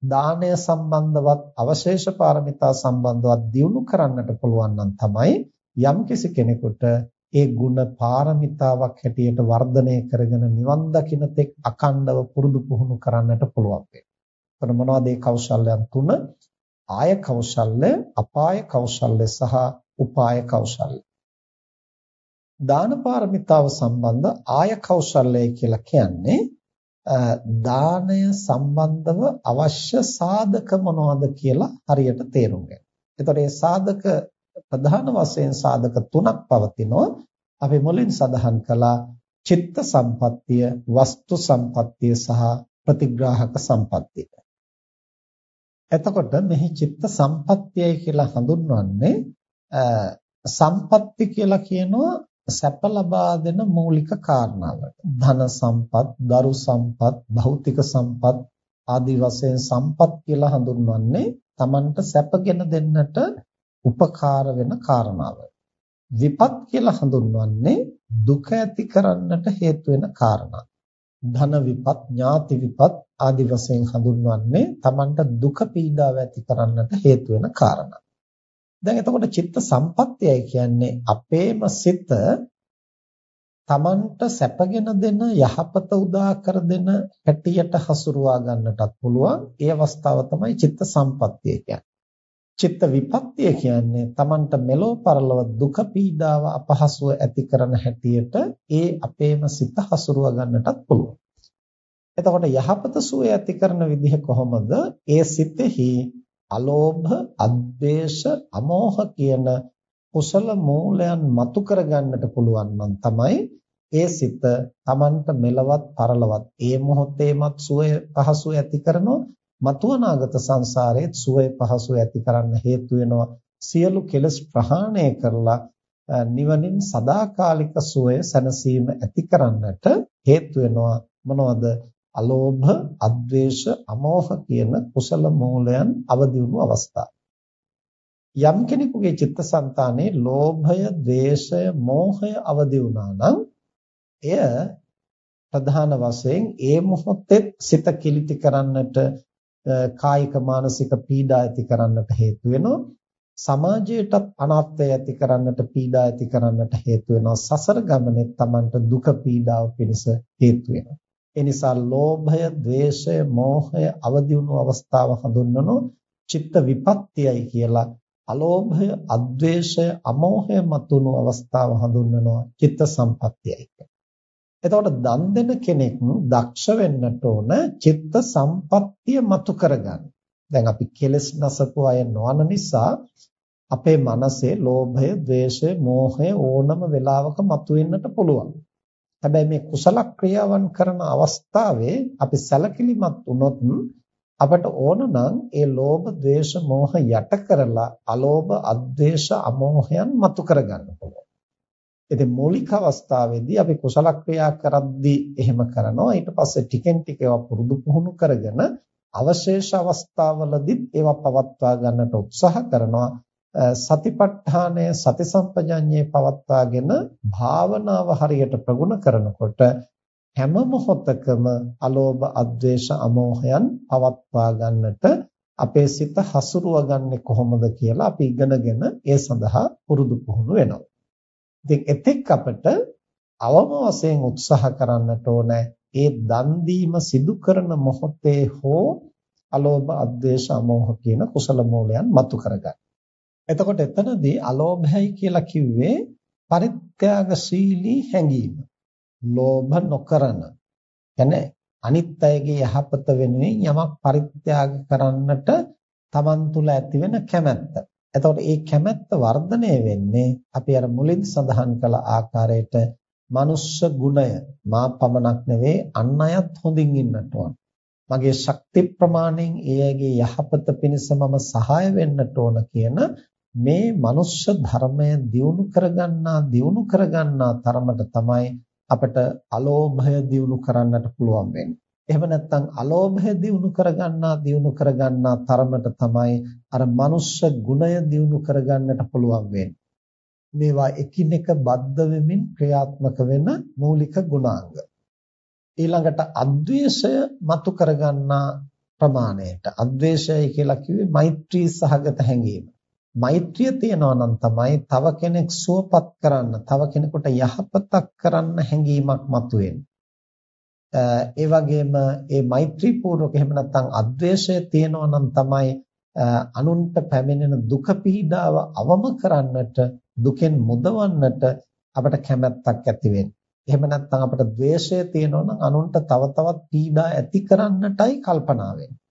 Speaker 1: දානය සම්බන්ධවත් අවශේෂ පාරමිතා සම්බන්ධවත් දියුණු කරන්නට පුළුවන් නම් තමයි යම්කිසි කෙනෙකුට ඒ ಗುಣ පාරමිතාවක් හැටියට වර්ධනය කරගෙන නිවන් දකින්න තෙක් අකණ්ඩව පුරුදු පුහුණු කරන්නට පුළුවන් වෙනවා. එතන මොනවද මේ කෞශල්‍යයන් තුන? ආය කෞශල්‍ය, අපාය කෞශල්‍ය සහ උපාය කෞශල්‍ය. දාන පාරමිතාව සම්බන්ධ ආය කෞශල්‍යය කියලා කියන්නේ දානය සම්බන්ධව අවශ්‍ය සාධක මොනවද කියලා හරියට තේරුම් ගන්න. එතකොට මේ සාධක ප්‍රධාන වශයෙන් සාධක තුනක් පවතිනවා. අපි මුලින් සඳහන් කළා චිත්ත සම්පත්තිය, වස්තු සම්පත්තිය සහ ප්‍රතිග්‍රාහක සම්පත්තිය. එතකොට මෙහි චිත්ත සම්පත්තියයි කියලා හඳුන්වන්නේ සම්පත්ති කියලා කියනවා සැප ලබා දෙන මූලික කාරණාවට. ධන සම්පත්, දරු සම්පත්, භෞතික සම්පත් ආදී වශයෙන් සම්පත් කියලා හඳුන්වන්නේ Tamanට සැපගෙන දෙන්නට උපකාර වෙන කාරණාව. විපත් කියලා හඳුන්වන්නේ දුක ඇති කරන්නට හේතු වෙන කාරණා. ධන විපත්, ඥාති විපත් ආදි වශයෙන් හඳුන්වන්නේ Tamanට දුක පීඩාව ඇති කරන්නට හේතු වෙන කාරණා. දැන් එතකොට චිත්ත සම්පත්තියයි කියන්නේ අපේම සිත තමන්ට සැපගෙන දෙන යහපත උදා කර දෙන හැටියට හසුරුවා ගන්නටත් පුළුවන් ඒ අවස්ථාව තමයි චිත්ත සම්පත්තිය කියන්නේ චිත්ත විපත්තිය කියන්නේ Tamanට මෙලෝ පරලොව දුක පීඩාව අපහසුව ඇති කරන හැටියට ඒ අපේම සිත හසුරුව ගන්නටත් පුළුවන්. එතකොට යහපත සුවය ඇති කරන විදිහ කොහොමද? ඒ සිතෙහි අලෝභ, අද්වේෂ, අමෝහ කියන කුසල මූලයන් මතු කරගන්නට පුළුවන් නම් තමයි ඒ සිත Tamanට මෙලවත් පරලවත් ඒ මොහොතේමත් සුවය පහසු ඇති කරනවා. මතුවනාගත සංසාරයේ සුවය පහසු ඇති කරන්න හේතු වෙනවා. සියලු කෙලෙස් ප්‍රහාණය කරලා නිවනින් සදාකාලික සුවය සැනසීම ඇති කරන්නට හේතු වෙනවා. මොනවද? අලෝභ අද්වේෂ අමෝහ කියන කුසල මූලයන් අවදි වුණු අවස්ථා. යම් කෙනෙකුගේ චිත්තසංතානයේ ලෝභය ද්වේෂය මෝහය අවදි වුණා නම් එය ප්‍රධාන වශයෙන් ඒ මොහොතේ සිත කිලිටි කරන්නට කායික මානසික පීඩා ඇති කරන්නට හේතු වෙනවා. සමාජයටත් අනාත්මය ඇති කරන්නට පීඩා ඇති කරන්නට හේතු වෙනවා. සසර ගමනේ Tamanට දුක පීඩාව පිණිස හේතු වෙනවා. ඒ නිසා ලෝභය, ద్వේෂය, මෝහය අවදි වුණු අවස්ථාව හඳුන්වනු චිත්ත විපත්තියයි කියලා. අලෝභය, අද්වේෂය, අමෝහය මතුණු අවස්ථාව හඳුන්වනවා චිත්ත සම්පත්තියයි කියලා. එතකොට දන් දෙන කෙනෙක් දක්ෂ වෙන්නට ඕන චිත්ත සම්පත්තිය මතු කරගන්න. දැන් අපි කෙලස් නසපු අය නොවන නිසා අපේ මනසේ ලෝභය, ద్వේෂය, මෝහය ඕනම වෙලාවක මතුවෙන්නට පුළුවන්. හැබැයි මේ කුසල ක්‍රියාවන් කරන අවස්ථාවේ අපි සැලකිලිමත් වුණොත් අපට ඕන නම් ඒ ලෝභ, ද්වේෂ, මෝහ යට කරලා අලෝභ, අද්වේෂ, අමෝහයන් මතු කරගන්න පුළුවන්. ඉතින් මූලික අවස්ථාවේදී අපි කුසල ක්‍රියා කරද්දී එහෙම කරනවා. ඊට පස්සේ ටිකෙන් ටික ඒවා පුරුදු පුහුණු කරගෙන අවශේෂ අවස්ථාවලදීත් ඒවා පවත්වා ගන්නට උත්සාහ කරනවා. සතිපට්ඨානය සති සම්පජඤ්ඤේ පවත්වාගෙන භාවනාව හරියට ප්‍රගුණ කරනකොට හැම මොහොතකම අලෝභ අද්වේෂ අමෝහයන් පවත්වා ගන්නට අපේ සිත හසුරුවගන්නේ කොහොමද කියලා අපි ඉගෙනගෙන ඒ සඳහා පුරුදු පුහුණු වෙනවා. ඉතින් එතෙක් අපිට අවම වශයෙන් උත්සාහ කරන්නට ඕනේ ඒ දන් දීම සිදු කරන මොහොතේ හෝ අලෝභ අද්වේෂ අමෝහ කියන කුසල මූලයන් මතු කරගන්න. එතකොට එතනදී අලෝභයයි කියලා කිව්වේ පරිත්‍යාගශීලී හැඟීම. ලෝභ නොකරන. කියන්නේ අනිත් අයගේ යහපත වෙනුවෙන් යමක් පරිත්‍යාග කරන්නට Taman තුල ඇති වෙන කැමැත්ත. එතකොට මේ කැමැත්ත වර්ධනය වෙන්නේ අපි අර මුලින් සඳහන් කළ ආකාරයට මනුෂ්‍ය ගුණය මා පමණක් නෙවෙයි අන් අයත් හොඳින් ඉන්නට ඕන. මගේ ශක්ති ප්‍රමාණයෙන් ඒ අයගේ යහපත පිණිස මම සහාය වෙන්නට ඕන කියන මේ මනුෂ්‍ය ධර්මය දියුණු කරගන්නා දියුණු කරගන්නා තරමට තමයි අපිට අලෝභය දියුණු කරන්නට පුළුවන් වෙන්නේ. එහෙම නැත්නම් අලෝභය දියුණු කරගන්නා දියුණු කරගන්නා තරමට තමයි අර මනුෂ්‍ය ගුණය දියුණු කරගන්නට පුළුවන් වෙන්නේ. මේවා එකිනෙක බද්ධ වෙමින් ක්‍රියාත්මක වෙන මූලික ගුණාංග. ඊළඟට අද්වේෂය මතු කරගන්නා ප්‍රමාණයට අද්වේෂය කියලා කිව්වේ මෛත්‍රී සහගත හැඟීම. මෛත්‍රිය තියනවා නම් තමයි තව කෙනෙක් සුවපත් කරන්න, තව කෙනෙකුට යහපතක් කරන්න හැඟීමක් මතුවෙන්නේ. ඒ වගේම මේ මෛත්‍රී පූර්වක එහෙම නැත්නම් අද්වේෂය තියනවා නම් තමයි අනුන්ට පැමිණෙන දුක පීඩාව අවම කරන්නට, දුකෙන් මුදවන්නට අපට කැමැත්තක් ඇති වෙන්නේ. එහෙම නැත්නම් අපට ද්වේෂය තියෙනවා නම් අනුන්ට තව තවත් පීඩා ඇති කරන්නටයි කල්පනා වෙන්නේ.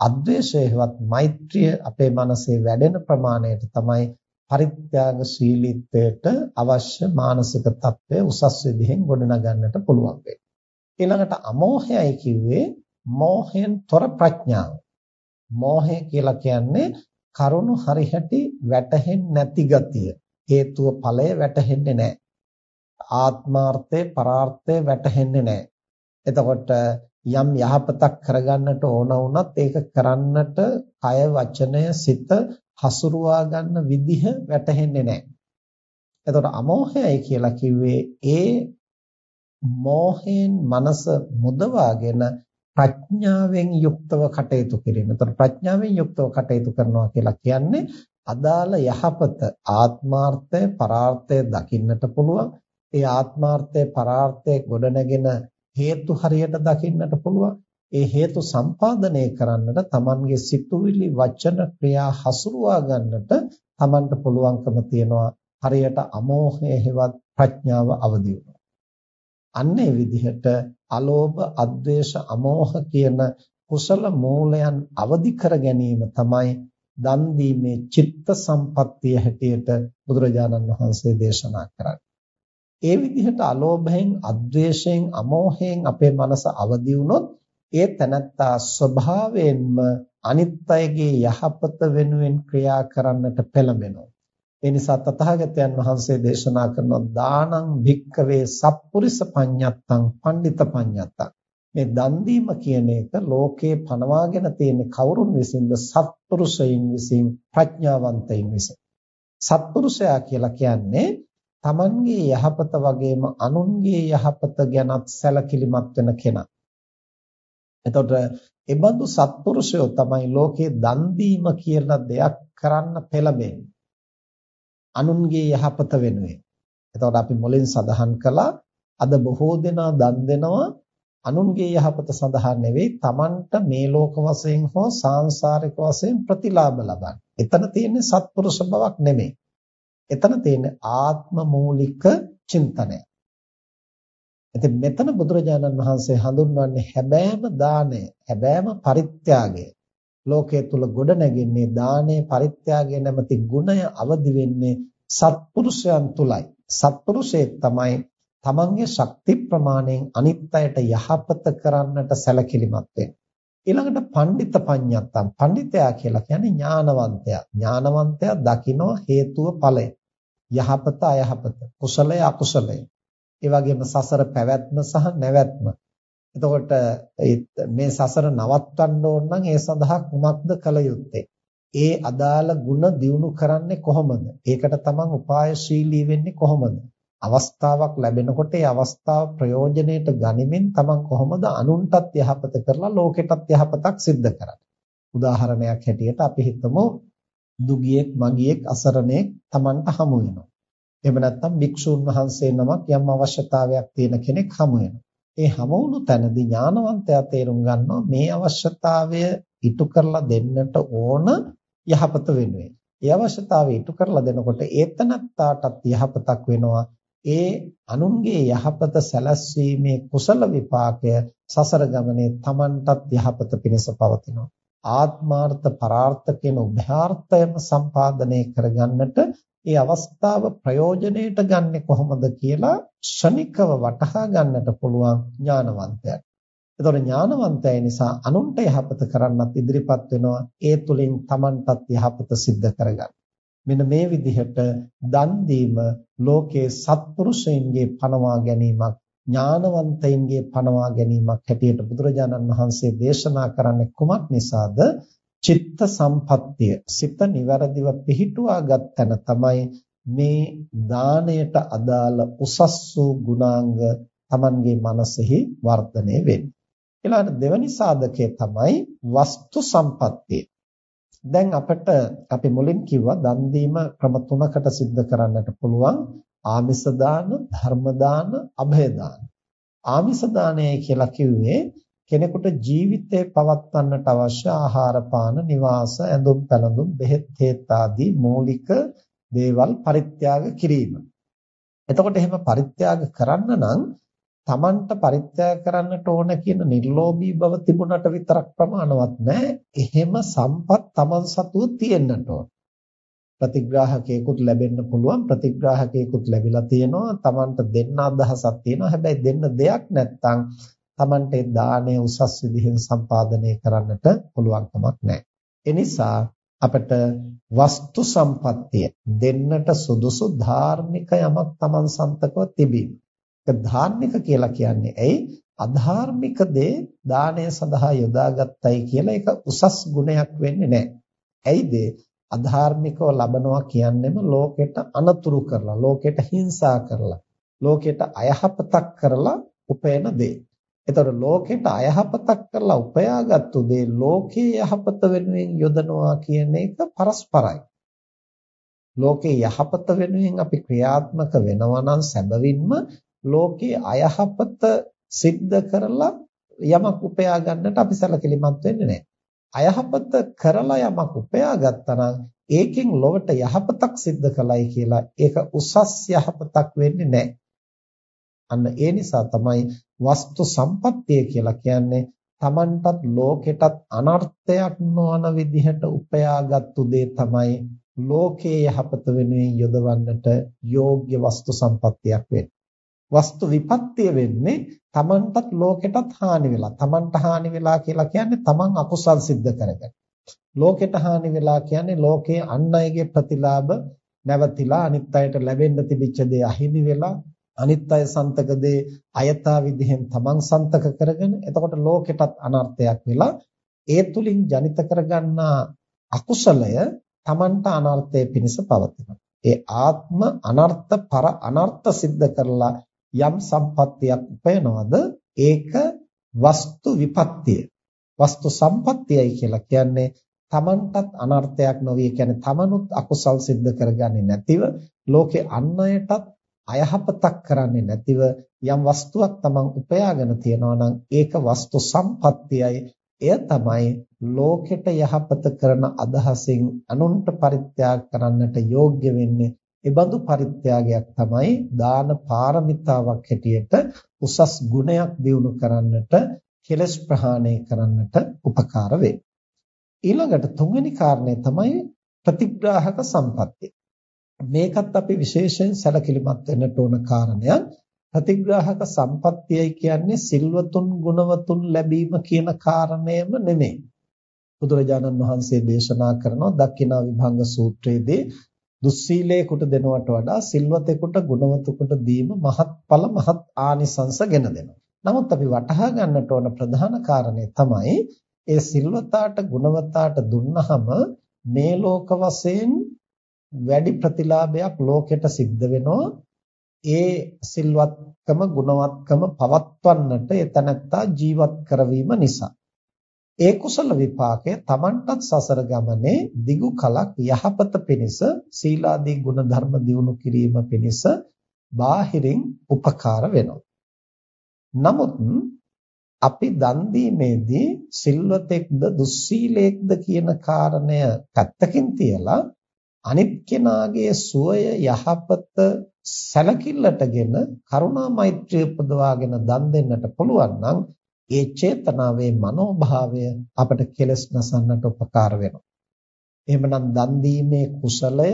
Speaker 1: අද්වේෂයවත් මෛත්‍රිය අපේ මනසේ වැඩෙන ප්‍රමාණයට තමයි පරිත්‍යාගශීලීත්වයට අවශ්‍ය මානසික තත්ත්වය උසස් විදිහෙන් ගොඩනගන්නට පුළුවන් වෙන්නේ. ඊළඟට අමෝහයයි කිව්වේ මෝහයෙන් තොර ප්‍රඥාව. මෝහය කියලා කියන්නේ කරුණු හරිහැටි වැටහෙන්නේ නැති ගතිය. හේතුව ඵලය වැටහෙන්නේ නැහැ. ආත්මාර්ථය පරාර්ථය වැටහෙන්නේ නැහැ. එතකොට යම් යහපතක් කරගන්නට ඕන වුණත් ඒක කරන්නට කය වචනය සිත හසුරුවා ගන්න විදිහ වැටහෙන්නේ නැහැ. එතකොට අමෝහයයි කියලා කිව්වේ ඒ මෝහයෙන් මනස මුදවාගෙන ප්‍රඥාවෙන් යුක්තව කටයුතු කිරීම. එතකොට ප්‍රඥාවෙන් යුක්තව කටයුතු කරනවා කියලා කියන්නේ අදාළ යහපත ආත්මාර්ථය පරාර්ථය දකින්නට පුළුවන්. ඒ ආත්මාර්ථය පරාර්ථය ගොඩනගෙන හේතු හරියට දකින්නට පුළුවන්. ඒ හේතු සම්පාදනය කරන්නට Tamanගේ සිතුවිලි වචන ක්‍රියා හසුරුවා ගන්නට Tamanට පුළුවන්කම තියෙනවා. හරියට අමෝහය හෙවත් ප්‍රඥාව අවදි වෙනවා. අන්නේ විදිහට අලෝභ, අද්වේෂ, අමෝහ කියන කුසල මූලයන් අවදි කර ගැනීම තමයි දන් දීමේ චිත්ත සම්පත්තිය හැටියට බුදුරජාණන් වහන්සේ දේශනා කරන්නේ. ඒ විදිහට අලෝභයෙන්, අද්වේෂයෙන්, අමෝහයෙන් අපේ මනස අවදි වුණොත් ඒ තනත්තා ස්වභාවයෙන්ම අනිත්‍යයේ යහපත වෙනුවෙන් ක්‍රියා කරන්නට පෙළඹෙනවා. ඒ නිසා තථාගතයන් වහන්සේ දේශනා කරන දානං භික්කවේ සප්පුරිස පඤ්ඤත්තං පණ්ඩිත පඤ්ඤත්තං මේ දන් දීම කියන එක ලෝකේ පනවාගෙන තියෙන කවුරුන් විසින්ද සත්පුරුෂයින් විසින් ප්‍රඥාවන්තයින් විසින් සත්පුරුෂයා කියලා කියන්නේ තමන්ගේ යහපත වගේම අනුන්ගේ යහපත ගැනත් සැලකිලිමත් වෙන කෙනා. එතකොට ඒ බඳු සත්පුරුෂයෝ තමයි ලෝකේ දන් දීම කියලා දෙයක් කරන්න පෙළඹෙන්නේ. අනුන්ගේ යහපත වෙනුවෙන්. එතකොට අපි මුලින් සඳහන් කළා අද බොහෝ දෙනා දන් දෙනවා අනුන්ගේ යහපත සඳහා නෙවෙයි තමන්ට මේ ලෝක වශයෙන් හෝ සාංශාරික වශයෙන් ප්‍රතිලාභ ලබන්න. එතන තියෙන්නේ සත්පුරුෂ බවක් නෙමෙයි. එතන තියෙන ආත්ම මූලික චින්තනය. ඉතින් මෙතන බුදුරජාණන් වහන්සේ හඳුන්වන්නේ හැබෑම දාණය, හැබෑම පරිත්‍යාගය. ලෝකයේ තුල ගොඩ නැගෙන්නේ දානය, පරිත්‍යාගය නැමැති ගුණය අවදි වෙන්නේ සත්පුරුෂයන් තුලයි. සත්පුරුෂයෙක් තමයි තමන්ගේ ශක්ති ප්‍රමාණයෙන් අනිත් අයට යහපත කරන්නට සැලකිලිමත් වෙන්න. ඊළඟට පඬිත පඤ්ඤත්තම් පඬිතයා කියලා කියන්නේ ඥානවන්තයා. ඥානවන්තයා දකිනවා හේතුව ඵලය. යහපත අයහපත, කුසලය අකුසලය. ඒ වගේම සසර පැවැත්ම සහ නැවැත්ම. එතකොට මේ සසර නවත්වන්න ඕන නම් ඒ සඳහා කුමක්ද කළ යුත්තේ? ඒ අදාළ ಗುಣ දියුණු කරන්නේ කොහොමද? ඒකට තමන් උපායශීලී වෙන්නේ කොහොමද? අවස්ථාවක් ලැබෙනකොට ඒ අවස්ථාව ප්‍රයෝජනෙට ගනිමින් තමන් කොහොමද අනුන්ටත් යහපත කරලා ලෝකෙටත් යහපතක් සිද්ධ කරන්නේ? උදාහරණයක් හැටියට අපි හිතමු දුගියෙක් මගියෙක් අසරණෙක් තමන්ට හමු වෙනවා. එහෙම නැත්නම් භික්ෂුන් වහන්සේ නමක් යම් අවශ්‍යතාවයක් තියෙන කෙනෙක් හමු වෙනවා. ඒ හමු වුණු තැනදී ඥානවන්තයා තේරුම් ගන්නවා මේ අවශ්‍යතාවය ඉටු කරලා දෙන්නට ඕන යහපත වෙනුවෙන්. ඒ අවශ්‍යතාවය ඉටු කරලා දෙනකොට ඒතනත්තාටත් යහපතක් වෙනවා. ඒ අනුන්ගේ යහපත සැලැස්වීමේ කුසල විපාකය සසර ගමනේ Tamanටත් යහපත පිණිස පවතිනවා. ආත්මාර්ථ පරාර්ථ කියන උභයාර්ථයම සම්පාදනය කරගන්නට ඒ අවස්ථාව ප්‍රයෝජනෙට ගන්නෙ කොහොමද කියලා ශනිකව වටහා ගන්නට පුළුවන් ඥානවන්තයාට. එතකොට ඥානවන්තය නිසා අනුන්ට යහපත කරන්නත් ඉදිරිපත් වෙනවා ඒ තුලින් Tamanටත් යහපත සිද්ධ කරගන්න. මෙන්න මේ විදිහට දන් දීම ලෝකේ සත්පුරුෂයන්ගේ පනවා ගැනීමක් ඥානවන්තයින්ගේ පනවා ගැනීමක් හැටියට බුදුරජාණන් වහන්සේ දේශනා කරන්නේ කුමක් නිසාද? චිත්ත සම්පත්තිය සිත નિවරදිව පිහිටුවා ගන්න තමයි මේ දාණයට අදාළ උසස් වූ ගුණාංග Tamanගේ මනසෙහි වර්ධනය වෙන්නේ. ඊළඟ දෙවැනි සාධකය තමයි වස්තු සම්පත්තිය. දැන් අපිට අපි මුලින් කිව්වා දන් දීම ක්‍රම තුනකට සිද්ධ කරන්නට පුළුවන් ආමිස දාන, ධර්ම දාන, අභය දාන. ආමිස දානය කියලා කිව්වේ කෙනෙකුට ජීවිතේ පවත්වන්නට අවශ්‍ය ආහාර පාන නිවාස ඇඳුම් පැළඳුම් බෙහෙත් හේත් ආදී මූලික දේවල් පරිත්‍යාග කිරීම. එතකොට එහෙම පරිත්‍යාග කරන්න නම් Tamanට පරිත්‍යාග කරන්නට ඕන කියන නිර්ලෝභී බව තිබුණට විතරක් ප්‍රමාණවත් නෑ. එහෙම සම්පත් Taman සතුව තියෙන්නට ඕන. ප්‍රතිග්‍රාහකයෙකුත් ලැබෙන්න පුළුවන් ප්‍රතිග්‍රාහකයෙකුත් ලැබිලා තියෙනවා Tamanට දෙන්න අදහසක් තියෙනවා හැබැයි දෙන්න දෙයක් නැත්නම් Tamanට ඒ දාණය උසස් විදිහෙන් සම්පාදනය කරන්නට පුළුවන් කමක් නැහැ. ඒ නිසා අපට වස්තු සම්පත්තිය දෙන්නට සුදුසු ධාර්මික යමක් Taman සන්තකව තිබීම. ඒක ධාර්මික කියලා කියන්නේ ඇයි? අධාර්මික දේ දාණය සඳහා යොදාගත්තයි කියලා ඒක උසස් ගුණයක් වෙන්නේ නැහැ. ඇයිද? අධාර්මිකව ලබනවා කියන්නේම ලෝකෙට අනතුරු කරලා, ලෝකෙට හිංසා කරලා, ලෝකෙට අයහපතක් කරලා උපයන දේ. එතකොට ලෝකෙට අයහපතක් කරලා උපයාගත්තු දේ ලෝකයේ යහපත වෙනුවෙන් යොදනවා කියන එක පරස්පරයි. ලෝකේ යහපත වෙනුවෙන් අපි ක්‍රියාත්මක වෙනවා නම් සැබවින්ම ලෝකයේ අයහපත සිද්ධ කරලා යමක් උපයා ගන්නට අපි සැලකිලිමත් වෙන්නේ නැහැ. අයහපත කරලා යමක් උපයා ගත්තා නම් ඒකෙන් ලොවට යහපතක් සිද්ධ කළයි කියලා ඒක උසස් යහපතක් වෙන්නේ නැහැ. අන්න ඒ නිසා තමයි වස්තු සම්පත්තිය කියලා කියන්නේ Tamanටත් ලෝකෙටත් අනර්ථයක් නොවන විදිහට උපයාගත්තු දේ තමයි ලෝකයේ යහපත වෙනුවෙන් යොදවන්නට යෝග්‍ය වස්තු සම්පත්තියක් වෙන්නේ. වස්තු විපත්තිය වෙන්නේ Tamanටත් ලෝකෙටත් හානි වෙලා. Tamanට හානි වෙලා කියලා කියන්නේ Taman අකුසල් සිද්ධ කරගෙන. ලෝකෙට හානි වෙලා කියන්නේ ලෝකයේ අන් අයගේ ප්‍රතිලාභ නැවතිලා අනිත් අයට ලැබෙන්න තිබිච්ච දේ අහිමි වෙලා අනිත් අය සන්තක දේ අයථා විදිහෙන් Taman සන්තක කරගෙන එතකොට ලෝකෙටත් අනර්ථයක් වෙලා ඒ තුලින් ජනිත කරගන්නා අකුසලය Tamanට අනර්ථය පිණිස පවතිනවා. ඒ ආත්ම අනර්ථ පර අනර්ථ සිද්ධ කරලා යම් සම්පත්තියක් උපයනවද ඒක වස්තු විපත්තිය. වස්තු සම්පත්තියයි කියලා කියන්නේ තමන්ටත් අනර්ථයක් නොවේ. කියන්නේ තමනුත් අකුසල් සිද්ධ කරගන්නේ නැතිව ලෝකේ අන් අයටත් අයහපතක් කරන්නේ නැතිව යම් වස්තුවක් තමන් උපයාගෙන තියනවා නම් ඒක වස්තු සම්පත්තියයි. එය තමයි ලෝකෙට යහපත කරන අදහසින් අනුන්ට පරිත්‍යාග කරන්නට යෝග්‍ය වෙන්නේ එබඳු පරිත්‍යාගයක් තමයි දාන පාරමිතාවක් හැටියට උසස් ගුණයක් දියුණු කරන්නට කෙලස් ප්‍රහාණය කරන්නට උපකාර වෙන්නේ. ඊළඟට තුන්වෙනි කාරණය තමයි ප්‍රතිග්‍රාහක සම්පත්තිය. මේකත් අපි විශේෂයෙන් සැලකිලිමත් වෙන්නට ඕන කාරණයක්. ප්‍රතිග්‍රාහක සම්පත්තියයි කියන්නේ සිල්වතුන් ගුණවතුන් ලැබීම කියන කාරණයම නෙමෙයි. බුදුරජාණන් වහන්සේ දේශනා කරනවා දක්ඛිනා විභංග සූත්‍රයේදී දුස්සීලේකට දෙනවට වඩා සිල්වතෙකුට ගුණවතෙකුට දීම මහත්ඵල මහත් ආනිසංස ගෙන දෙනවා. නමුත් අපි වටහා ගන්නට ඕන ප්‍රධාන කාරණේ තමයි ඒ සිල්වතාට ගුණවතාට දුන්නහම මේ ලෝක වශයෙන් වැඩි ප්‍රතිලාභයක් ලෝකෙට සිද්ධ වෙනවා ඒ සිල්වත්කම ගුණවත්කම පවත්වන්නට එතනත්තා ජීවත් කරවීම නිසා ඒ කුසල විපාකය Tamanටත් සසර ගමනේ දිගු කලක් යහපත පිණිස සීලාදී ගුණ ධර්ම දියුණු කිරීම පිණිස බාහිරින් උපකාර වෙනවා. නමුත් අපි දන් දීමේදී සිල්වතෙක්ද දුස්සීලෙක්ද කියන කාරණය පැත්තකින් තියලා අනිත් කෙනාගේ සුවය යහපත සැලකිල්ලටගෙන කරුණා මෛත්‍රිය උපදවාගෙන දන් දෙන්නට පුළුවන් නම් ඒ චේතනාවේ මනෝභාවය අපට කෙලස් නසන්නට උපකාර වෙනවා. එහෙමනම් දන් දීමේ කුසලය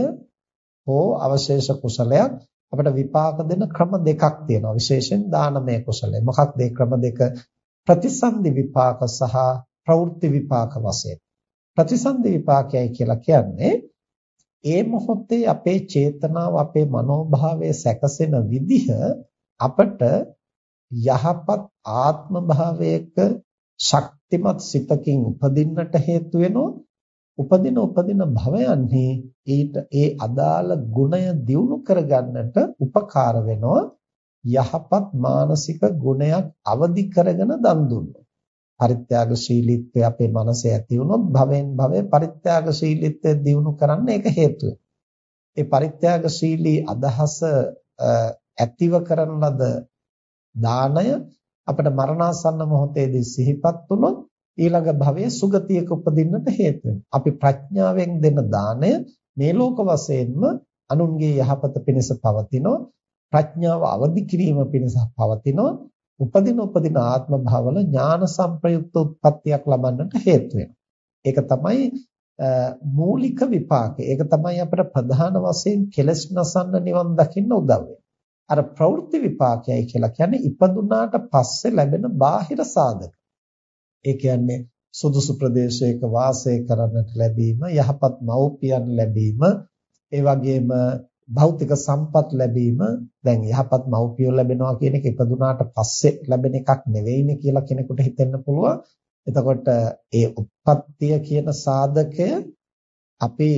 Speaker 1: හෝ අවශේෂ කුසලයක් අපිට විපාක දෙන ක්‍රම දෙකක් තියෙනවා. විශේෂයෙන් දානමය කුසලය. මොකක්ද මේ ක්‍රම දෙක? ප්‍රතිසන්දි විපාක සහ ප්‍රවෘත්ති විපාක වශයෙන්. ප්‍රතිසන්දි විපාකයයි කියලා කියන්නේ ඒ මොහොතේ අපේ චේතනාව අපේ මනෝභාවය සැකසෙන විදිහ අපට යහපත් ආත්ම භාවයක ශක්තිමත් සිතකින් උපදින්නට හේතු වෙනවා. උපදින උපදින භවයන්හි ඊට ඒ අදාළ ගුණය දියුණු කරගන්නට උපකාර වෙනවා. යහපත් මානසික ගුණයක් අවදි කරගෙන දන් දුන්නොත් පරිත්‍යාගශීලීත්වය අපේ මනසේ ඇති වුණොත් භවෙන් භවය පරිත්‍යාගශීලීත්වය දියුණු කරන්න ඒක හේතු ඒ පරිත්‍යාගශීලී අදහස ඇතිව කරන ලද දාණය අපිට මරණාසන්න මොහොතේදී සිහිපත් වුණොත් ඊළඟ භවයේ සුගතියක උපදින්නට හේතු අපි ප්‍රඥාවෙන් දෙන දාණය මේ ලෝක වශයෙන්ම අනුන්ගේ යහපත පිණිස පවතිනෝ ප්‍රඥාව අවදි කිරීම පිණිස පවතිනෝ උපදින උපදින ආත්ම භාවවල ඥාන සංප්‍රයුක්ත උත්පත්තියක් ලබන්නට හේතු ඒක තමයි මූලික විපාකය. ඒක තමයි අපිට ප්‍රධාන වශයෙන් කෙලස් නසන්න නිවන් දකින්න උදව් අර ප්‍රවෘත්ති විපාකයයි කියලා කියන්නේ ඉපදුනාට පස්සේ ලැබෙන බාහිර සාධක. ඒ කියන්නේ සුදුසු ප්‍රදේශයක වාසය කරන්නට ලැබීම, යහපත් මව්පියන් ලැබීම, ඒ වගේම භෞතික සම්පත් ලැබීම දැන් යහපත් මව්පියෝ ලැබෙනවා කියන එක ඉපදුනාට පස්සේ ලැබෙන එකක් නෙවෙයිනේ කියලා කෙනෙකුට හිතෙන්න පුළුවන්. එතකොට ඒ උත්පත්තිය කියන සාධකය අපි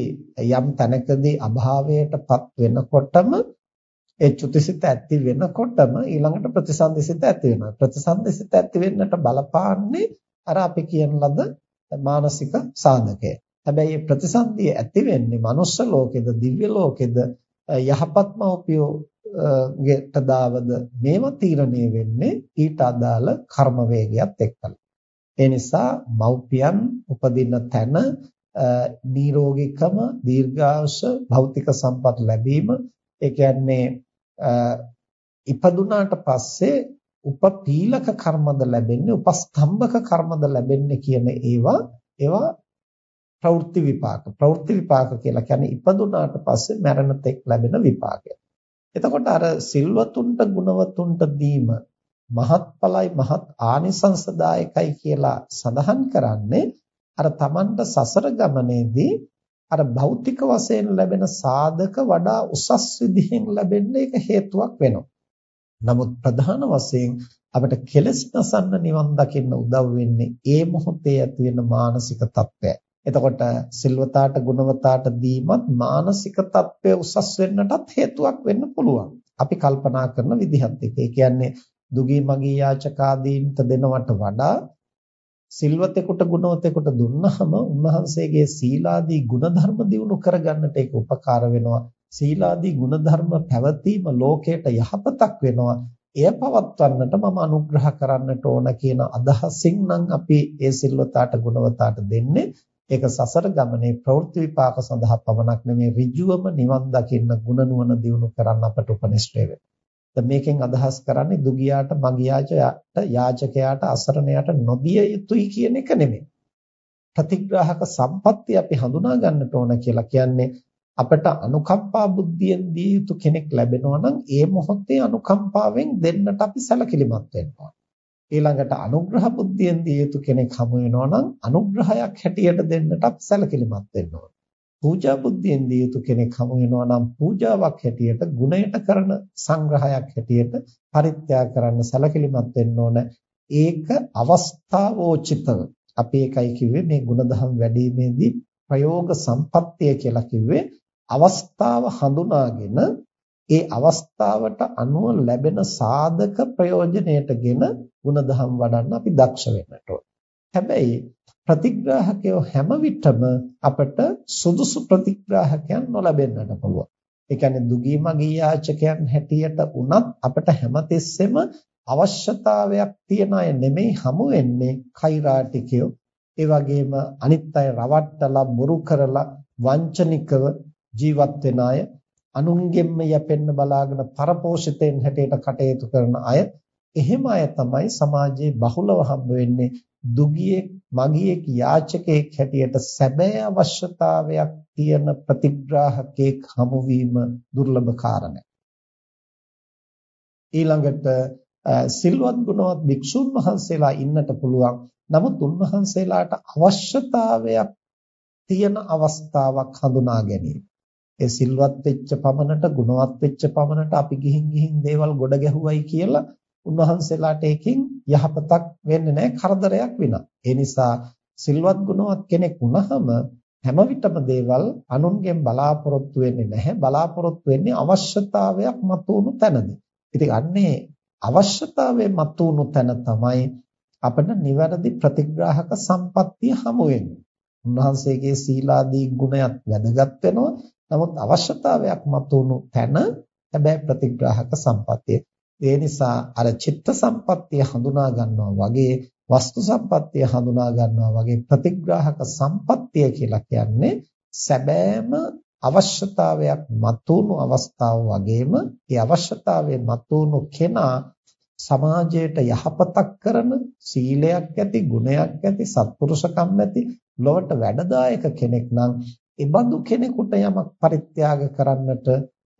Speaker 1: යම් තැනකදී අභාවයටපත් වෙනකොටම ඒ චුතිසිත ඇති වෙනකොටම ඊළඟට ප්‍රතිසන්දිසිත ඇති වෙනවා. ප්‍රතිසන්දිසිත ඇති වෙන්නට බලපාන්නේ අර අපි කියන ලද මානසික සාධකය. හැබැයි මේ ප්‍රතිසන්දිය ඇති වෙන්නේ මනුෂ්‍ය ලෝකෙද දිව්‍ය ලෝකෙද යහපත් මව්පියෝ ගෙට දාවද මේවා තීරණය වෙන්නේ ඊට අදාළ කර්ම වේගයත් එක්කලා. ඒ නිසා මව්පියන් උපදින තැන නිරෝගීකම දීර්ඝායුෂ භෞතික සම්පත් ලැබීම ඒ කියන්නේ ඉපදුනාට පස්සේ උපපීලක කර්මද ලැබෙන්නේ උපස්තම්භක කර්මද ලැබෙන්නේ කියන ඒවා ඒවා ප්‍රවෘත්ති විපාක ප්‍රවෘත්ති විපාක කියලා කියන්නේ ඉපදුනාට පස්සේ මරණ තෙක් ලැබෙන විපාකය. එතකොට අර සිල්වතුන්ට ගුණවතුන්ට දීම මහත්ඵලයි මහත් ආනිසංසදායකයි කියලා සඳහන් කරන්නේ අර Tamanට සසර ගමනේදී අර භෞතික වශයෙන් ලැබෙන සාධක වඩා උසස් විදිහෙන් ලැබෙන්න ඒක හේතුවක් වෙනවා. නමුත් ප්‍රධාන වශයෙන් අපිට කෙලස් නසන්න නිවන් දකින්න උදව් වෙන්නේ ඒ මොහොතේ ඇති වෙන මානසික තත්ත්වය. එතකොට සිල්වතාට ගුණවතාට දීමත් මානසික තත්ත්වය උසස් වෙන්නටත් හේතුවක් වෙන්න පුළුවන්. අපි කල්පනා කරන විදිහත් එක්ක. ඒ කියන්නේ දුගී මගී යාචකාදීන්ට දෙනවට වඩා සිල්වතෙකුට ගුණවතෙකුට දුන්නහම උන්වහන්සේගේ සීලාදී ගුණධර්ම දිනු කරගන්නට ඒක උපකාර වෙනවා. සීලාදී ගුණධර්ම පැවතීම ලෝකයට යහපතක් වෙනවා. එය පවත්වන්නට මම අනුග්‍රහ කරන්නට ඕන කියන අදහසින් නම් අපි ඒ සිල්වතාට ගුණවතාට දෙන්නේ. ඒක සසර ගමනේ ප්‍රවෘත්ති විපාක සඳහා පමණක් නෙමෙයි ඍජුවම නිවන් දකින්න ගුණ නුවණ දිනු කරන්න අපට උපනිශ්‍රේ වෙනවා. දැන් මේකෙන් අදහස් කරන්නේ දුගියාට මගියාචයට යාචකයාට අසරණයාට නොදිය යුතුයි කියන එක නෙමෙයි. ප්‍රතිග්‍රාහක සම්පත්තිය අපි හඳුනා ගන්නට ඕන කියලා කියන්නේ අපට අනුකම්පා බුද්ධියෙන් දිය යුතු කෙනෙක් ලැබෙනවා නම් ඒ මොහොතේ අනුකම්පාවෙන් දෙන්නට අපි සැලකිලිමත් වෙනවා. ඊළඟට අනුග්‍රහ බුද්ධියෙන් දිය යුතු කෙනෙක් හමු වෙනවා නම් අනුග්‍රහයක් හැටියට දෙන්නට අපි සැලකිලිමත් වෙනවා. පූජා බුද්ධියෙන් දිය යුතු කෙනෙක් හමු වෙනවා නම් පූජාවක් හැටියට ගුණයට කරන සංග්‍රහයක් හැටියට පරිත්‍යාග කරන්න සැලකිලිමත් වෙන්න ඕන. ඒක අවස්ථාවෝචිතව. අපි ඒකයි කිව්වේ මේ ගුණධම් වැඩිීමේදී ප්‍රයෝග සම්පත්තිය කියලා කිව්වේ අවස්ථාව හඳුනාගෙන ඒ අවස්ථාවට අනුව ලැබෙන සාධක ප්‍රයෝජනයටගෙන ගුණධම් වඩන්න අපි දක්ෂ වෙන්නට හැබැයි ප්‍රතිග්‍රාහකයෝ හැම විටම අපට සුදුසු ප්‍රතිග්‍රාහකයන් නොලැබෙන්නට පුළුවන්. ඒ කියන්නේ දුගී මගී යාචකයන් හැටියට උනත් අපට හැමතිස්සෙම අවශ්‍යතාවයක් තියන අය නෙමෙයි හමු වෙන්නේ කෛරාටිකයෝ. ඒ වගේම අනිත් අය රවට්ටලා බොරු කරලා වංචනිකව ජීවත් වෙන අය අනුන්ගෙන්ම යැපෙන්න බලාගෙන පරපෝෂිතෙන් හැටියට කටයුතු කරන අය එහෙම අය තමයි සමාජයේ බහුලව හම්බ වෙන්නේ දුගියෙක් මගියෙක් යාචකයෙක් හැටියට සැබෑ අවශ්‍යතාවයක් තියෙන ප්‍රතිග්‍රාහකෙක් හමු වීම දුර්ලභ කාරණයක්. ඊළඟට සිල්වත් ගුණවත් භික්ෂුන් වහන්සේලා ඉන්නට පුළුවන්. නමුත් උන්වහන්සේලාට අවශ්‍යතාවයක් තියෙන අවස්ථාවක් හඳුනා ගැනීම. ඒ සිල්වත් වෙච්ච පමණට ගුණවත් වෙච්ච පමණට අපි ගිහින් ගිහින් දේවල් ගොඩ ගැහුවයි කියලා උන්වහන්සේලාට ඒකෙන් යහපතක් වෙන්නේ නැහැ කරදරයක් වෙනවා. ඒ නිසා සිල්වත් ගුණවත් කෙනෙක් වුණාම හැම විටම දේවල් අනුන්ගෙන් බලාපොරොත්තු වෙන්නේ නැහැ. බලාපොරොත්තු වෙන්නේ අවශ්‍යතාවයක් මතුවුණු තැනදී. ඉතින් අන්නේ අවශ්‍යතාවයේ මතුවුණු තැන තමයි අපිට නිවැරදි ප්‍රතිග්‍රාහක සම්පත්තිය හමු වෙන්නේ. උන්වහන්සේගේ සීලාදී ගුණයත් වැදගත් වෙනවා. නමුත් අවශ්‍යතාවයක් මතුවුණු තැන හැබැයි ප්‍රතිග්‍රාහක සම්පත්තිය ඒ නිසා අර චිත්ත සම්පත්තිය හඳුනා ගන්නවා වගේ වස්තු සම්පත්තිය හඳුනා ගන්නවා වගේ ප්‍රතිග්‍රාහක සම්පත්තිය කියලා කියන්නේ සැබෑම අවශ්‍යතාවයක් මතුණු අවස්ථාව වගේම ඒ අවශ්‍යතාවයේ මතුණු කෙනා සමාජයට යහපතක් කරන සීලයක් ඇති ගුණයක් ඇති සත්පුරුෂකම් ඇති ලොවට වැඩදායක කෙනෙක් නම් ඒ බඳු කෙනෙකුට යමක් පරිත්‍යාග කරන්නට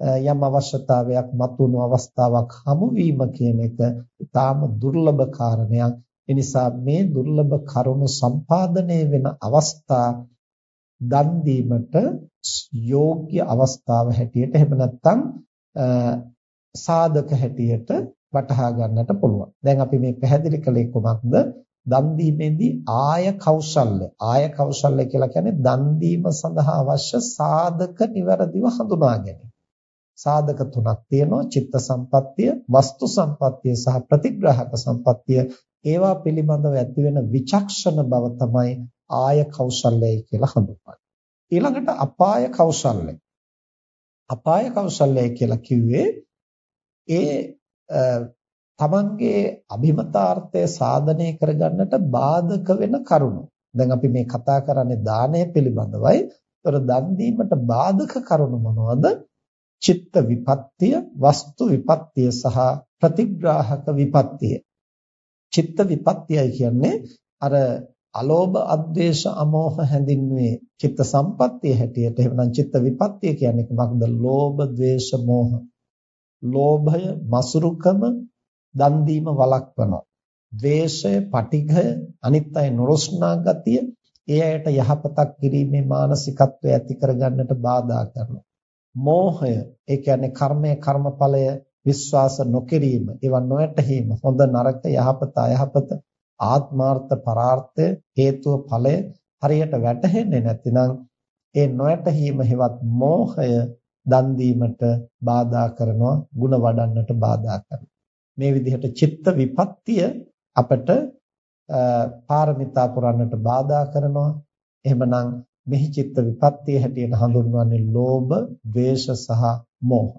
Speaker 1: යම් අවශ්‍යතාවයක් මතුණු අවස්ථාවක් හමු වීම කියන එක ඉතාම දුර්ලභ කාරණයක්. ඒ නිසා මේ දුර්ලභ කරුණු සම්පාදනය වෙන අවස්ථා දන් දීමට යෝග්‍ය අවස්ථාව හැටියට එහෙම නැත්නම් සාධක හැටියට වටහා ගන්නට පුළුවන්. දැන් අපි මේ පැහැදිලි කළේ කොමක්ද? දන් දීමේදී ආය කෞශල්‍ය. ආය කෞශල්‍ය කියලා කියන්නේ දන් දීම සඳහා අවශ්‍ය සාධක નિවරදිව හඳුනා ගැනීම. සාධක තුනක් තියෙනවා චිත්ත සම්පත්තිය, වස්තු සම්පත්තිය සහ ප්‍රතිග්‍රාහක සම්පත්තිය. ඒවා පිළිබඳව ඇති වෙන විචක්ෂණ බව තමයි ආය කෞශල්‍යයි කියලා හඳුන්වන්නේ. ඊළඟට අපාය කෞශල්‍ය. අපාය කෞශල්‍යය කියලා කිව්වේ ඒ තමන්ගේ අභිමතාර්ථය සාධනය කරගන්නට බාධක වෙන කරුණු. දැන් අපි මේ කතා කරන්නේ දානය පිළිබඳවයි. ඒතර දන් දීමට බාධක කරුණු මොනවද? චිත්ත විපත්තිය, වස්තු විපත්තිය සහ ප්‍රතිග්‍රාහක විපත්තිය. චිත්ත විපත්තියයි කියන්නේ අර අලෝභ අද්වේෂ අමෝහ හැඳින්වේ චිත්ත සම්පත්තිය හැටියට එහෙනම් චිත්ත විපත්තිය කියන්නේ මොකක්ද? ලෝභ, ද්වේෂ, මෝහ. ලෝභය, මසුරුකම, දන් දීම වළක්වනවා. ද්වේෂය, පටිඝය, අනිත් අය නොරොස්නා ගතිය, ඒ අයට යහපතක් කිරීමේ මානසිකත්වය ඇති කරගන්නට බාධා කරනවා. මෝහය ඒ කියන්නේ කර්මය කර්මඵලය විශ්වාස නොකිරීම ඒවා නොයැටීම හොඳ නරක යහපත අයහපත ආත්මාර්ථ පරාර්ථය හේතුව ඵලය හරියට වැටහෙන්නේ නැතිනම් ඒ නොයැටීම හෙවත් මෝහය දන් දීමට බාධා කරනවා ಗುಣ වඩන්නට බාධා කරනවා. මේ විදිහට චිත්ත විපත්තිය අපට පාරමිතා පුරන්නට බාධා කරනවා. එහෙමනම් මෙහි චිත්ත විපත්තිය හැටියට හඳුන්වන්නේ ලෝභ, ද්වේෂ සහ මෝහ.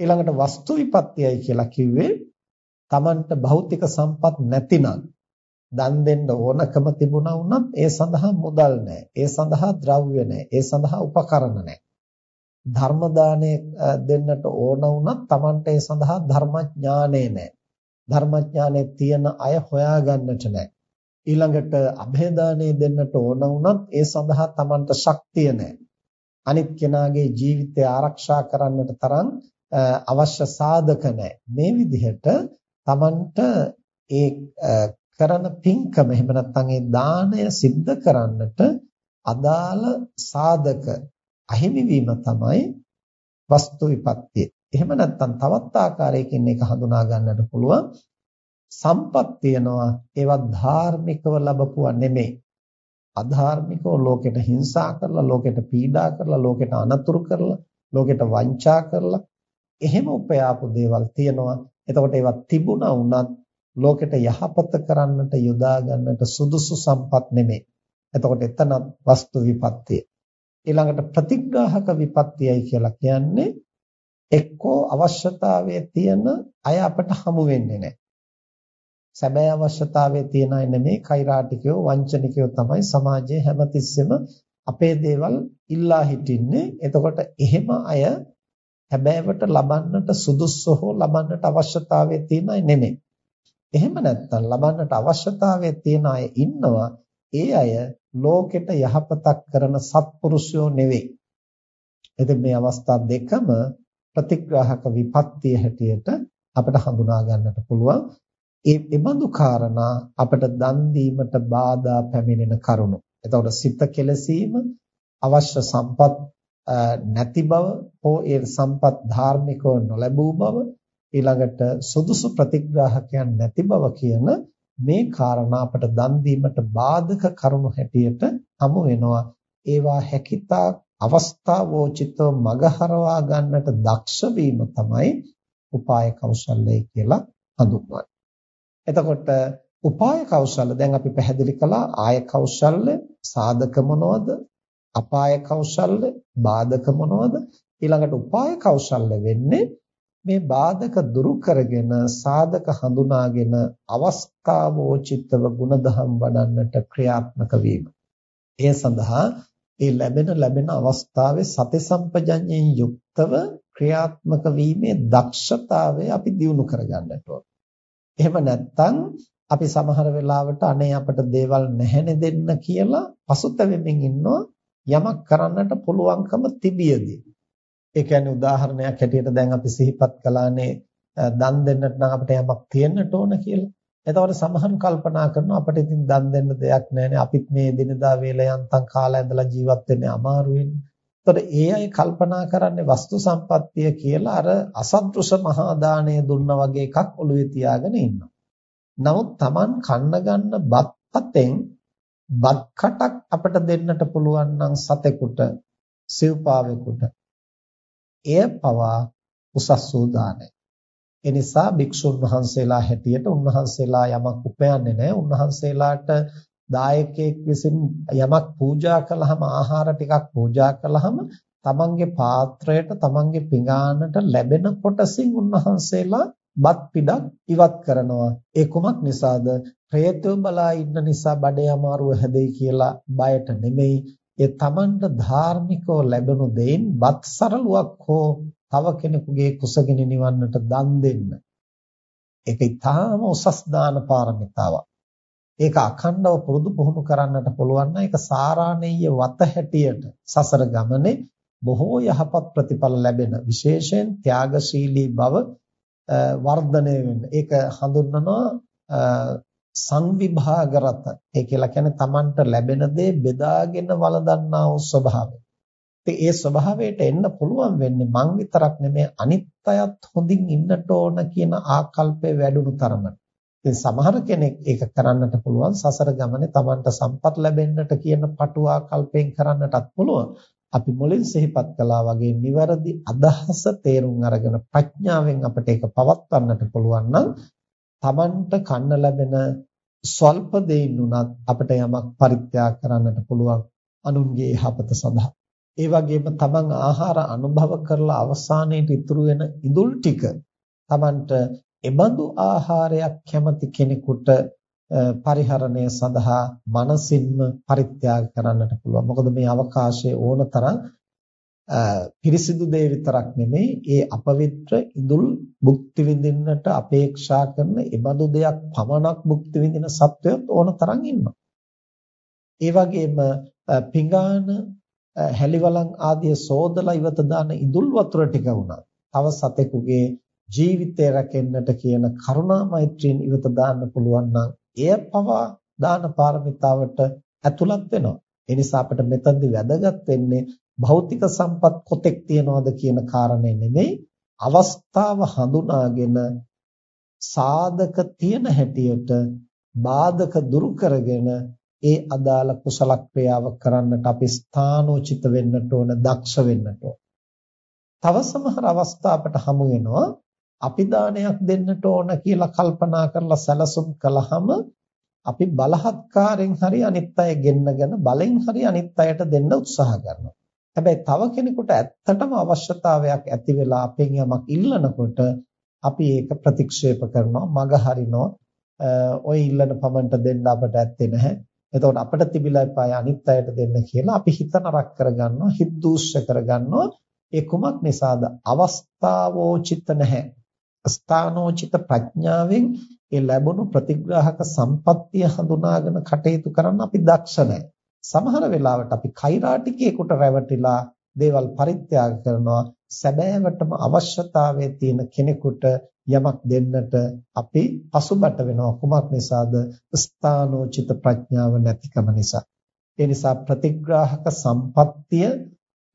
Speaker 1: ඊළඟට වස්තු විපත්තියයි කියලා කිව්වේ Tamanට භෞතික සම්පත් නැතිනම් දන් දෙන්න ඕනකම තිබුණා වුණත් ඒ සඳහා මුදල් නැහැ. ඒ සඳහා ද්‍රව්‍ය නැහැ. ඒ සඳහා උපකරණ නැහැ. ධර්ම දාණය දෙන්නට ඕන වුණත් Tamanට ඒ සඳහා ධර්මඥානෙ නැහැ. ධර්මඥානෙ තියෙන අය හොයාගන්නට නැහැ. ඊළඟට અભේදානේ දෙන්නට ඕන වුණත් ඒ සඳහා Tamanට ශක්තිය නැහැ. අනිත් කෙනාගේ ජීවිතය ආරක්ෂා කරන්නට තරම් අවශ්‍ය සාධක නැහැ. මේ විදිහට Tamanට ඒ කරන පින්කම එහෙම නැත්නම් ඒ දාණය સિદ્ધ කරන්නට අදාළ සාධක අහිමි වීම තමයි වස්තු විපත්තිය. එහෙම නැත්නම් තවත් ආකාරයකින් මේක හඳුනා ගන්නට පුළුවන්. සම්පත් තියනවා ඒවා ධාර්මිකව ලැබපුවා නෙමෙයි. අධාර්මිකව ලෝකෙට හිංසා කරලා ලෝකෙට පීඩා කරලා ලෝකෙට අනතුරු කරලා ලෝකෙට වංචා කරලා එහෙම උපයාපු දේවල් තියෙනවා. එතකොට ඒවා තිබුණා වුණත් ලෝකෙට යහපත කරන්නට යොදා ගන්නට සුදුසු සම්පත් නෙමෙයි. එතකොට එතන වස්තු විපත්තිය. ඊළඟට ප්‍රතිග්‍රාහක විපත්තියයි කියලා කියන්නේ එක්කෝ අවශ්‍යතාවයේ තියෙන අය අපට හමු වෙන්නේ නැහැ. සැබෑ අවශ්‍යතාවයේ තියෙන අය නෙමෙයි කෛරාටිකයෝ වංචනිකයෝ තමයි සමාජයේ හැමතිස්සෙම අපේ දේවල් ඉල්ලා හිටින්නේ. එතකොට එහෙම අය හැබෑවට ලබන්නට සුදුසු හෝ ලබන්නට අවශ්‍යතාවයේ තියෙන අය නෙමෙයි. එහෙම නැත්නම් ලබන්නට අවශ්‍යතාවයේ තියෙන අය ඉන්නවා. ඒ අය ලෝකෙට යහපතක් කරන සත්පුරුෂයෝ නෙවෙයි. ඉතින් මේ අවස්ථා දෙකම ප්‍රතිග්‍රාහක විපත්තිය හැටියට අපිට හඳුනා ගන්නට පුළුවන්. ඒ එබඳු කාරණා අපට දන් දීමට බාධා පැමිණෙන කරුණු. එතකොට සිත කෙලසීම අවශ්‍ය සම්පත් නැති බව හෝ ඒ සම්පත් ධාර්මිකව නොලැබූ බව ඊළඟට සුදුසු ප්‍රතිග්‍රාහකයන් නැති බව කියන මේ කාරණා අපට දන් දීමට බාධක කරුණු හැටියට හමු වෙනවා ඒවා හැකිතා අවස්ථාවෝචිතව මගහරවා ගන්නට දක්ෂ වීම තමයි උපාය කෞශල්‍යය කියලා හඳුන්වන්නේ. එතකොට උපාය කෞශල්‍ය දැන් අපි පැහැදිලි කළා ආය කෞශල්‍ය සාධක මොනවද? අපාය කෞශල්‍ය බාධක මොනවද? ඊළඟට උපාය කෞශල්‍ය වෙන්නේ මේ බාධක දුරු කරගෙන සාධක හඳුනාගෙන අවස්ථාවෝචිතව ಗುಣධම් වඩන්නට ක්‍රියාත්මක වීම. ඒ සඳහා ඒ ලැබෙන ලැබෙන අවස්ථාවේ සති සම්පජඤ්ඤයෙන් යුක්තව ක්‍රියාත්මක වීමේ දක්ෂතාවය අපි දියුණු කරගන්නට ඕන. එහෙම නැත්නම් අපි සමහර වෙලාවට අනේ අපට දේවල් නැහැනේ දෙන්න කියලා පසුතැවෙමින් ඉන්නවා යමක් කරන්නට පුළුවන්කම තිබියදී. ඒ කියන්නේ උදාහරණයක් හැටියට දැන් අපි සිහිපත් කළානේ දන් දෙන්නට නම් අපිට යමක් තියෙන්නට ඕන කියලා. එතකොට සමහරු කල්පනා කරනවා අපිට ඉතින් දන් දෙන්න දෙයක් නැහැනේ. අපිත් මේ දිනදා වේලා යන්තම් කාලා ඇඳලා ජීවත් වෙන්නේ අමාරු වෙන්නේ. එතකොට ඒ අය කල්පනා කරන්නේ වස්තු සම්පත්තිය කියලා අර අසදෘශ මහා දාණය දුන්නා වගේ එකක් ඔළුවේ තියාගෙන ඉන්නවා. නමුත් Taman කන්න ගන්න බත් අතෙන් බත් කටක් අපිට දෙන්නට පුළුවන් නම් සතෙකුට සිව්පාවෙකුට එය පවා උසස් වූ දානයි. ඒ නිසා භික්ෂුන් වහන්සේලා හැටියට උන්වහන්සේලා යමක් උපයන්නේ නැහැ. උන්වහන්සේලාට දායකයෙක් විසින් යමක් පූජා කළාම ආහාර ටිකක් පූජා කළාම තමන්ගේ පාත්‍රයට තමන්ගේ පිඟානට ලැබෙන කොටසින් උන්වහන්සේලා බත් පිටක් ඉවත් කරනවා. ඒ කුමක් නිසාද? ප්‍රේතව බලා ඉන්න නිසා බඩේ අමාරුව හැදෙයි කියලා බයට නෙමෙයි ඒ තමන්ට ධාර්මිකව ලැබෙනු දෙයින් බත් සරලුවක් හෝ තව කෙනෙකුගේ කුසගිනි නිවන්නට දන් දෙන්න. ඒක ඊටාම උසස් දාන පාරමිතාවක්. ඒක අඛණ්ඩව පුරුදු පුහුණු කරන්නට පුළුවන් නම් ඒක සාරාණීය වත හැටියට සසර ගමනේ බොහෝ යහපත් ප්‍රතිඵල ලැබෙන විශේෂයෙන් ත්‍යාගශීලී බව වර්ධනය වෙන්න. ඒක හඳුන්වනවා සංවිභාගරත ඒ කියලා කියන්නේ Tamanට ලැබෙන දේ බෙදාගෙන වළඳන්නා වූ ස්වභාවය. ඉතින් ඒ ස්වභාවයට එන්න පුළුවන් වෙන්නේ මං විතරක් නෙමෙයි අනිත් අයත් හොඳින් ඉන්නට ඕන කියන ආකල්පය වැඩුණු තරමට. ඉතින් සමහර කෙනෙක් ඒක කරන්නට පුළුවන් සසර ගමනේ Tamanට සම්පත් ලැබෙන්නට කියන පටු ආකල්පයෙන් කරන්නටත් පුළුවන්. අපි මුලින් සිහිපත් කළා වගේ නිවැරදි අදහස තේරුම් අරගෙන ප්‍රඥාවෙන් අපිට ඒක පවත්වන්නට පුළුවන් නම් Tamanට කන්න ලැබෙන ස්වල්ප දෙයින් උනත් අපිට යමක් පරිත්‍යාග කරන්නට පුළුවන් අනුන්ගේ යහපත සඳහා. ඒ වගේම තමන් ආහාර අනුභව කරලා අවසානයේට ඉතුරු වෙන ඉඳුල් ටික තමන්ට එබඳු ආහාරයක් කැමති කෙනෙකුට පරිහරණය සඳහා මනසින්ම පරිත්‍යාග කරන්නට පුළුවන්. මොකද මේ අවකාශයේ ඕනතරම් පිරිසිදු දේ විතරක් නෙමෙයි ඒ අපවිත්‍ර ඉඳුල් භුක්ති විඳින්නට අපේක්ෂා කරන ඒබඳු දෙයක් පමණක් භුක්ති විඳින සත්වයත් ඕන තරම් ඉන්නවා. ඒ වගේම පිඟාන හැලිවලන් ආදී සෝදලා ඉවත දාන ඉදුල් වතුර ටික වුණා. තව සතෙකුගේ ජීවිතය රැකෙන්නට කියන කරුණා මෛත්‍රියෙන් ඉවත දාන්න පුළුවන් නම් එය පවා දාන පාරමිතාවට ඇතුළත් වෙනවා. ඒ නිසා අපිට මෙතනදී වැදගත් වෙන්නේ භෞතික සම්පත් කොතෙක් තියනවද කියන කාරණේ නෙමෙයි අවස්ථාව හඳුනාගෙන සාධක තියෙන හැටියට බාධක දුරු කරගෙන ඒ අදාළ කුසල ක්‍රියාව කරන්නට අපි ස්ථානෝචිත වෙන්නට ඕන දක්ෂ වෙන්නට ඕන. තව සමහර අවස්ථා අපට හමු වෙනවා අපි දානයක් දෙන්නට ඕන කියලා කල්පනා කරලා සැලසුම් කළාම අපි බලහත්කාරයෙන් හරි අනිත් අය ගෙන්නගෙන බලෙන් හරි අනිත් අයට දෙන්න උත්සාහ කරනවා. හැබැයි තව කෙනෙකුට ඇත්තටම අවශ්‍යතාවයක් ඇති වෙලා අපෙන් යමක් ඉල්ලනකොට අපි ඒක ප්‍රතික්ෂේප කරනවා මග හරිනවා. ඔය ඉල්ලන පමණට දෙන්න අපට ඇත්තේ නැහැ. එතකොට අපිට තිබිලා එපාය අනිත් අයට දෙන්න කියලා අපි හිත නරක කරගන්නවා හිත දූෂ්‍ය කරගන්නවා. ඒ කුමක් නිසාද? අවස්ථාවෝචිත නැහැ. ස්ථානෝචිත ප්‍රඥාවෙන් ඒ ලැබුණු ප්‍රතිග්‍රාහක සම්පත්තිය හඳුනාගෙන කටයුතු කරන්න අපි දක්ෂ නැහැ. සමහර වෙලාවට අපි කෛරාටිකයෙකුට රැවටිලා දේවල් පරිත්‍යාග කරනවා. සැබෑවටම අවශ්‍යතාවයේ තියෙන කෙනෙකුට යමක් දෙන්නට අපි පසුබට වෙනවා. කුමක් නිසාද? ස්ථානෝචිත ප්‍රඥාව නැතිකම නිසා. ඒ නිසා ප්‍රතිග්‍රාහක සම්පත්තිය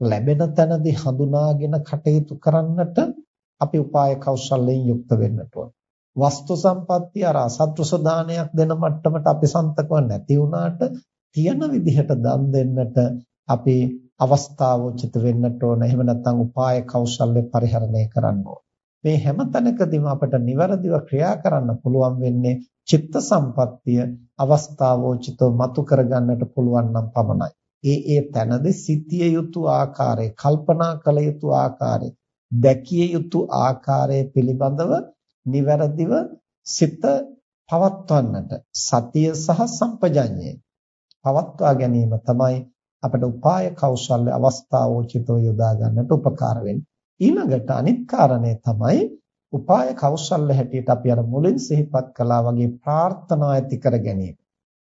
Speaker 1: ලැබෙන තැනදී හඳුනාගෙන කටයුතු කරන්නට අපි උපාය කෞශල්‍යයෙන් යුක්ත වෙන්නට ඕන. වස්තු සම්පත්තිය අර අසත්‍රුස දානයක් දෙන මට්ටමට අපි සන්තකව නැති වුණාට තියෙන විදිහට දන් දෙන්නට අපි අවස්ථාවෝචිත වෙන්නට ඕන. එහෙම නැත්නම් උපාය කෞශල්‍ය පරිහරණය කරන්න ඕන. මේ හැම තැනකදීම අපට નિවරදිව ක්‍රියා කරන්න පුළුවන් වෙන්නේ චිත්ත සම්පත්තිය අවස්ථාවෝචිතව මතු කරගන්නට පුළුවන් නම් පමණයි. ඒ ඒ තැනදී සිටිය යුතු ආකාරය, කල්පනා කළ යුතු ආකාරය, දැකිය යුතු ආකාරය පිළිබඳව નિවරදිව සිත පවත්වන්නට සතිය සහ සම්පජඤ්ඤය පවත්වා ගැනීම තමයි අපට උපාය කෞශල්‍ය අවස්ථාවෝචිතව යොදා ගන්නට උපකාර වෙන්නේ. ඊළඟට අනිත් කාරණේ තමයි උපාය කෞශල්‍ය හැටියට අපි අර මුලින් සිහිපත් කළා වගේ ප්‍රාර්ථනා ඇති කර ගැනීම.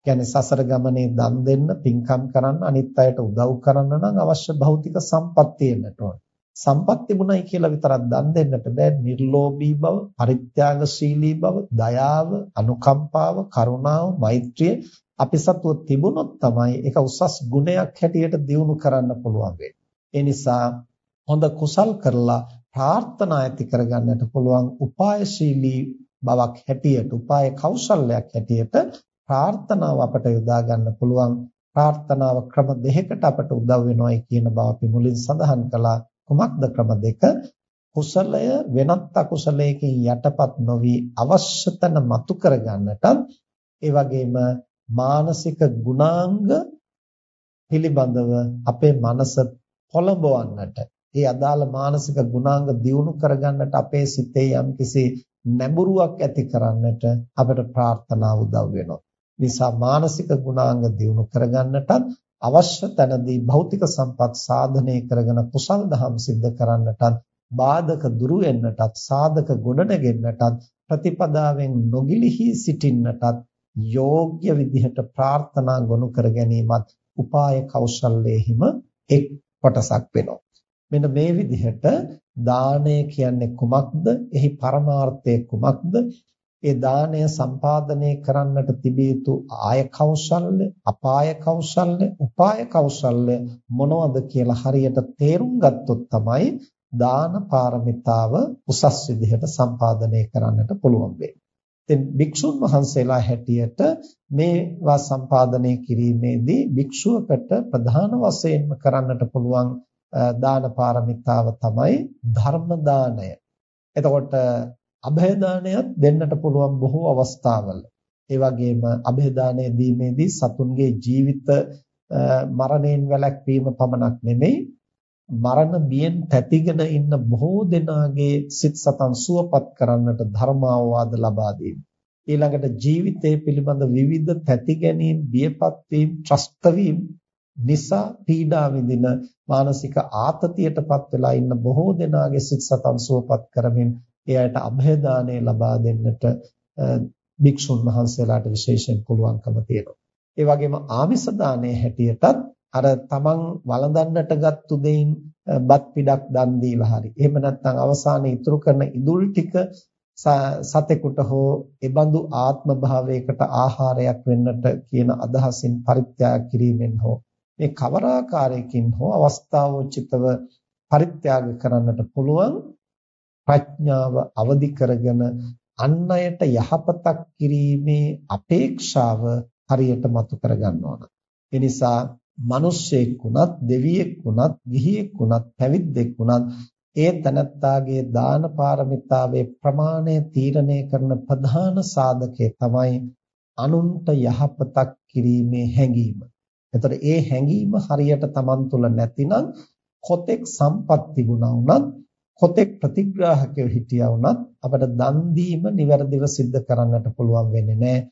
Speaker 1: කියන්නේ සසර ගමනේ දන් දෙන්න, පින්කම් කරන්න, අනිත් අයට උදව් කරන්න නම් අවශ්‍ය භෞතික සම්පත් තියෙන්නට ඕන. සම්පත් තිබුණයි කියලා විතරක් දන් දෙන්නට බෑ. නිර්ලෝභී බව, පරිත්‍යාගශීලී බව, දයාව, අනුකම්පාව, කරුණාව, මෛත්‍රිය අපි සතුව තිබුණොත් තමයි ඒක උසස් ගුණයක් හැටියට දියුණු කරන්න පුළුවන් වෙන්නේ. ඒ නිසා හොඳ කුසල් කරලා ප්‍රාර්ථනා ඇති කරගන්නට පුළුවන් උපායශීලී බවක් හැටියට උපාය කෞශල්‍යයක් හැටියට ප්‍රාර්ථනාව අපට යොදා ගන්න පුළුවන් ප්‍රාර්ථනාව ක්‍රම දෙකකට අපට උදව් වෙනවායි කියන බව අපි මුලින් සඳහන් කළා කුමක්ද ක්‍රම දෙක කුසලය වෙනත් අකුසලයකින් යටපත් නොවි අවශ්‍ය තැන මතු කරගන්නටත් ඒ වගේම මානසික ගුණාංග පිළිබඳව අපේ මනස පොළඹවන්නට ඒ අදාළ මානසික ගුණාංග දියුණු කරගන්නට අපේ සිතේ යම්කිසි නැඹුරුවක් ඇති කරන්නට අපට ප්‍රාර්ථනා උදව් වෙනවා. නිසා මානසික ගුණාංග දියුණු කරගන්නටත් අවශ්‍ය තැනදී භෞතික සම්පත් සාධනය කරගෙන කුසල් දහම් සිද්ධ කරන්නටත් බාධක දුරු වෙන්නටත් සාධක ගොඩනගෙන්නටත් ප්‍රතිපදාවෙන් නොගිලිහි සිටින්නටත් යෝග්‍ය විදිහට ප්‍රාර්ථනා ගොනු කර ගැනීමත් උපාය කෞශල්‍යයෙහිම එක් කොටසක් වෙනවා. මෙන්න මේ විදිහට දානය කියන්නේ කුමක්ද? එහි පරමාර්ථය කුමක්ද? ඒ දානය සම්පාදනය කරන්නට තිබිය යුතු ආය කෞශල්‍ය, අපාය කෞශල්‍ය, උපාය කෞශල්‍ය මොනවද කියලා හරියට තේරුම් ගත්තොත් තමයි දාන පාරමිතාව උසස් විදිහට සම්පාදනය කරන්නට පුළුවන් වෙන්නේ. ඉතින් භික්ෂුන් වහන්සේලා හැටියට මේවා සම්පාදනය කිරීමේදී භික්ෂුවකට ප්‍රධාන වශයෙන්ම කරන්නට පුළුවන් දාන පාරමිතාව තමයි ධර්ම දානය. එතකොට අභයදානයත් දෙන්නට පුළුවන් බොහෝ අවස්ථාවල. ඒ වගේම අභයදානය දීමේදී සතුන්ගේ ජීවිත මරණයෙන් වැළැක්වීම පමණක් නෙමෙයි මරණ බියෙන් තැතිගෙන ඉන්න බොහෝ දෙනාගේ සිත් සතන් සුවපත් කරන්නට ධර්මාවවාද ලබා දීම. ඊළඟට ජීවිතය පිළිබඳ විවිධ තැති ගැනීම්, බියපත් වීම, ත්‍රස්ත වීම නිසා පීඩා විඳින මානසික ආතතියටපත් වෙලා ඉන්න බොහෝ දෙනාගේ සිත් සතන් සුවපත් කරමින් එයාට અભය දාණය ලබා දෙන්නට භික්ෂුන් වහන්සේලාට විශේෂයෙන් පුළුවන්කම තියෙනවා. ඒ වගේම ආමිස දාණය හැටියටත් අර තමන් වළඳන්නට ගත්තු දෙයින් බත් පිඩක් දන් දීලා හරි. එහෙම නැත්නම් අවසානයේ ඉතුරු කරන ඉදුල් ටික සතෙකුට හෝ එබඳු ආත්ම භාවයකට ආහාරයක් වෙන්නට කියන අදහසින් පරිත්‍යාග කිරීමෙන් හෝ මේ කවර ආකාරයකින් හෝ අවස්ථාවෝචිතව පරිත්‍යාග කරන්නට පුළුවන් ප්‍රඥාව අවදි කරගෙන අන් අයට යහපතක් කිරීමේ අපේක්ෂාව හරියට මතු කරගන්න ඕන. ඒ නිසා මිනිස්සෙක් වුණත් දෙවියෙක් වුණත් ගිහියෙක් වුණත් පැවිද්දෙක් වුණත් ඒ තනත්තාගේ දාන පාරමිතාවේ ප්‍රමාණය තීරණය කරන ප්‍රධාන සාධකය තමයි අනුන්ට යහපතක් කිරීමේ හැඟීම. එතකොට ඒ හැඟීම හරියට Taman තුල නැතිනම් කොතෙක් සම්පත් තිබුණා වුණත් කොතෙක් ප්‍රතිග්‍රාහකයෝ හිටියා වුණත් අපිට දන් දීම નિවරදිව සිද්ධ කරන්නට පුළුවන් වෙන්නේ නැහැ.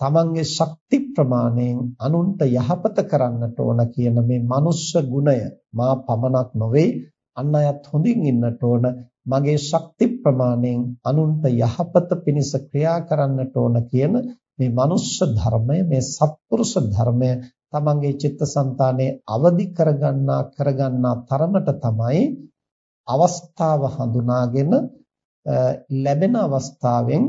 Speaker 1: තමන්ගේ ශක්ති ප්‍රමාණයෙන් අනුන්ට යහපත කරන්නට ඕන කියන මේ මනුෂ්‍ය ගුණය මා පමණක් නොවේ අන් අයත් හොඳින් ඉන්නට ඕන මගේ ශක්ති ප්‍රමාණයෙන් අනුන්ට යහපත පිණිස ක්‍රියා කරන්නට ඕන කියන මේ මනුෂ්‍ය ධර්මය මේ සත්පුරුෂ ධර්මය තමන්ගේ චිත්තසංතානයේ අවදි කරගන්නා කරගන්නා තරමට තමයි අවස්ථාව හඳුනාගෙන ලැබෙන අවස්ථාවෙන්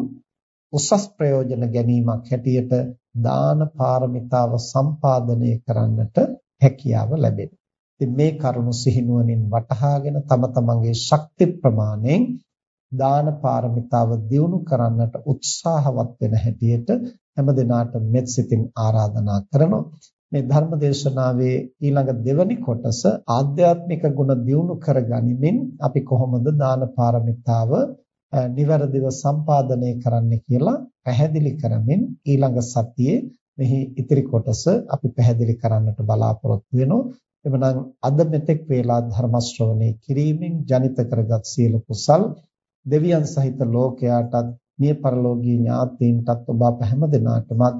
Speaker 1: උසස් ප්‍රයෝජන ගැනීමක් හැටියට දාන පාරමිතාව සම්පාදනය කරන්නට හැකියාව ලැබෙනවා. ඉතින් මේ කරුණු සිහිනුවණින් වටහාගෙන තම තමන්ගේ ශක්ති ප්‍රමාණයෙන් දාන පාරමිතාව දියුණු කරන්නට උත්සාහවත් වෙන හැටියට හැම දිනාට මෙත් සිතින් ආරාධනා කරනවා. මේ ධර්ම දේශනාවේ ඊළඟ දෙවැනි කොටස ආධ්‍යාත්මික ගුණ දියුණු කරගනිමින් අපි කොහොමද දාන පාරමිතාව නිවැරදිව සම්පාදනය කරන්න කියලා පැහැදිලි කරමින් ඊළඟ සතියේ මෙහි ඉතිරි කොටස අපි පැහැදිලි කරන්නට බලාපොරොත්තු වෙනවා. එවනම් අද මෙතෙක් වේලා ධර්ම ශ්‍රවණය කිරීමෙන් ජනිත කරගත් සියලු කුසල් දෙවියන් සහිත ලෝකයාටත් මිය පරලෝකීය ඥාතීන්ටත් ඔබ අප හැම දිනාටමත්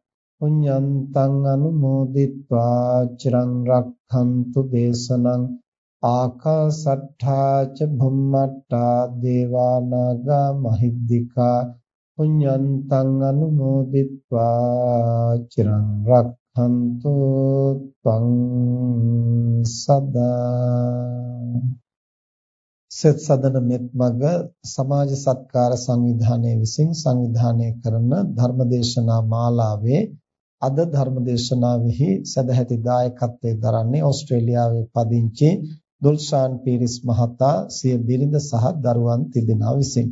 Speaker 1: පුඤ්ඤන්තං අනුමෝදිත්වා චිරං රක්ඛන්තු දේශනං ආකාසට්ඨා ච භුම්මට්ඨා දේවා නාග මහිද්దికා පුඤ්ඤන්තං අනුමෝදිත්වා චිරං රක්ඛන්තු ත්වං සදා සත් සදන මෙත් මග සමාජ සත්කාර සංවිධානයේ විසින් සංවිධානය කරන ධර්මදේශනා මාලාවේ අද ධර්මදේශනාවෙහි සදැහැති දායකත්වයේ දරන්නේ ඕස්ට්‍රේලියාවේ පදිංචි දුල්ෂාන් පීරිස් මහතා සිය බිරිඳ සහ දරුවන් තිදෙනා විසින්.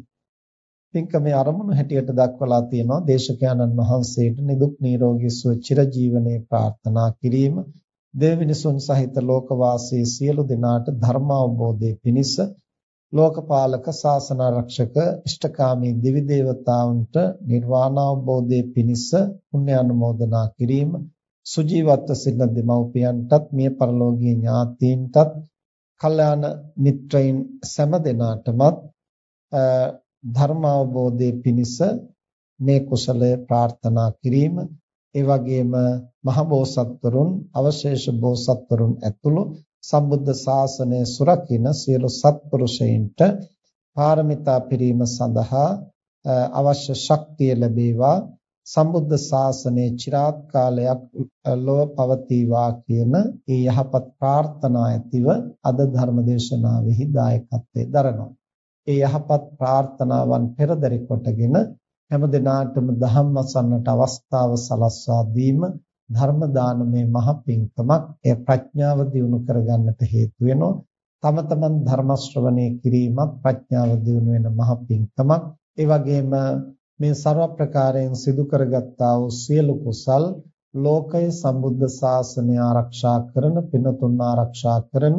Speaker 1: පින්කමේ ආරමුණු හැටියට දක්වලා තියෙනවා දේශකයන්න් වහන්සේට නිදුක් නිරෝගී සුව චිරජීවනයේ ප්‍රාර්ථනා කිරීම දෙවිනිසුන් සහිත ලෝකවාසී සියලු දෙනාට ධර්ම අවබෝධයේ පිණිස ලෝකපාලක ශාසන ආරක්ෂක ඉෂ්ඨකාමී දිවි දේවතාවුන්ට නිර්වාණ අවබෝධයේ පිණිස පුණ්‍ය අනුමෝදනා කිරීම සුජීවත්ව සිටින දෙමව්පියන්ටත් මිය පරලෝකීය ඥාතීන්ටත් කල්යාණ මිත්‍රයින් සෑම දෙනාටමත් ධර්ම අවබෝධයේ පිණිස මේ කුසලය ප්‍රාර්ථනා කිරීම. ඒ වගේම මහ බෝසත්වරුන් අවශේෂ බෝසත්වරුන් ඇතුළු සම්බුද්ධ ශාසනය සුරකින්න සියලු සත්පුරුෂයින්ට පාරමිතා පිරීම සඳහා අවශ්‍ය ශක්තිය ලැබේවා සම්බුද්ධ ශාසනයේ চিරාත් කාලයක් ලොව පවතිවා කියන ඒ යහපත් ප්‍රාර්ථනා ඇතිව අද ධර්මදේශනාවෙහි දායකත්වයේ දරනවා. ඒ යහපත් ප්‍රාර්ථනාවන් පෙරදරි කොටගෙන හැම දිනාටම ධම්ම අසන්නට අවස්ථාව සලස්වා දීම ධර්ම දානමේ මහ පිංකමක් ඒ ප්‍රඥාව දියුණු කරගන්නට හේතු වෙනවා. තම තමන් ධර්ම ශ්‍රවණය කිරීමත් ප්‍රඥාව දියුණු වෙන මහ පිංකමක්. ඒ වගේම මේ ਸਰව ප්‍රකාරයෙන් සිදු කරගත්තා වූ සියලු කුසල් ලෝකය සම්බුද්ධ ශාසනය ආරක්ෂා කරන පිනතුන් ආරක්ෂා කරන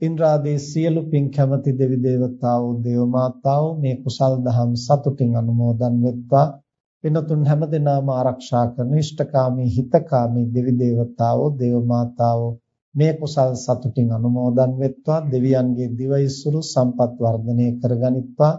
Speaker 1: ඉන්ද්‍රාදී සියලු පින් කැමති දෙවි දේවතාවෝ දේව මාතාවෝ මේ කුසල් දහම් සතුටින් අනුමෝදන් වෙත්වා පිනතුන් හැමදෙනාම ආරක්ෂා කරන ඉෂ්ඨකාමී හිතකාමී දෙවි දේවතාවෝ දේව මාතාවෝ මේ කුසල් සතුටින් අනුමෝදන් වෙත්වා දෙවියන්ගේ දිවයිසුරු සම්පත් වර්ධනය කරගනිත්වා.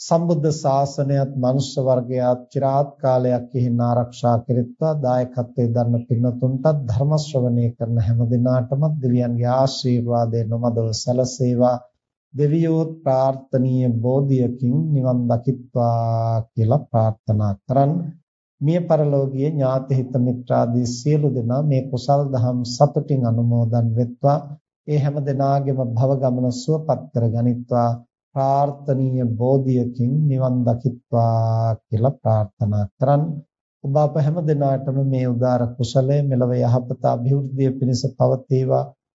Speaker 1: සම්බුද්ධ ශාසනයත් මනුෂ්‍ය වර්ගයාත් চিරාත් කාලයක් එහින් ආරක්ෂා කෙරෙත්වා. දායකත්වයේ දරන පින්නතුන්ටත් ධර්ම ශ්‍රවණය කරන හැම දිනාටම දෙවියන්ගේ ආශිර්වාදය නොමදව සැලසේවා. දෙවියෝත් ප්‍රාර්ථනීය බෝධියකින් නිවන් දකිත්වා කියලා ප්‍රාර්ථනා කරන්න. මිය පරලෝකීය ඥාති හිත මිත්‍රාදී සියලු දෙනා මේ කුසල් දහම් සතුටින් අනුමෝදන් වෙත්වා. ඒ හැම දෙනාගේම භව ගමන සුවපත් කරගනිත්වා ප්‍රාර්ථනීය බෝධියකින් නිවන් දකිත්වා කියලා ප්‍රාර්ථනා කරන් ඔබ අප හැම දිනාටම මේ උදාර කුසලය මෙලව යහපත અભිවෘද්ධිය පිණිස පවතිවා.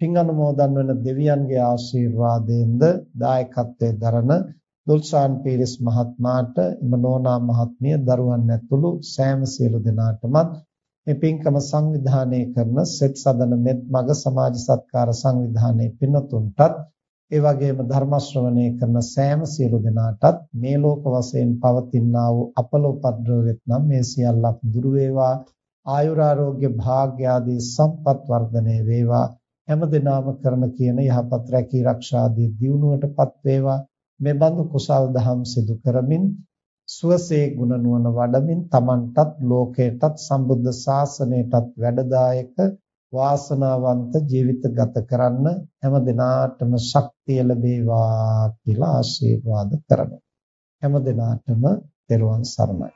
Speaker 1: පින් අනුමෝදන් වන දෙවියන්ගේ ආශිර්වාදයෙන්ද දායකත්වයේ දරන දුල්ෂාන් පීරිස් මහත්මයාට එම නෝනා මහත්මිය දරුවන් ඇතුළු සෑම සියලු දෙනාටමත් මේ පින්කම සංවිධානය කරන සෙත් සදන මෙත් මග සමාජ සත්කාර සංවිධානයේ පින්තුන්ටත් ඒ වගේම ධර්ම ශ්‍රවණය කරන සෑම සියලු දෙනාටත් මේ ලෝක වශයෙන් පවතිනා වූ අපලෝපද්‍රව වෙත්නම් මේ සියල්ලක් දුරු වේවා. ආයුරාෝග්‍ය භාග්‍ය ආදී සම්පත් වර්ධනය වේවා. හැම දිනම කරන කියන යහපත් රැකී ආරක්ෂා ආදී දියුණුවටපත් වේවා. මේ බඳු කුසල් දහම් සිදු කරමින් සුවසේ ගුණ නුවණ වඩමින් Tamanටත් ලෝකයටත් සම්බුද්ධ ශාසනයටත් වැඩදායක වාසනාවන්ත ජීවිත ගත කරන්න හැම දිනාටම ශක්තිය ලැබේවා කියලා ආශිර්වාද කරනවා. හැම දිනාටම තෙරුවන් සරණයි.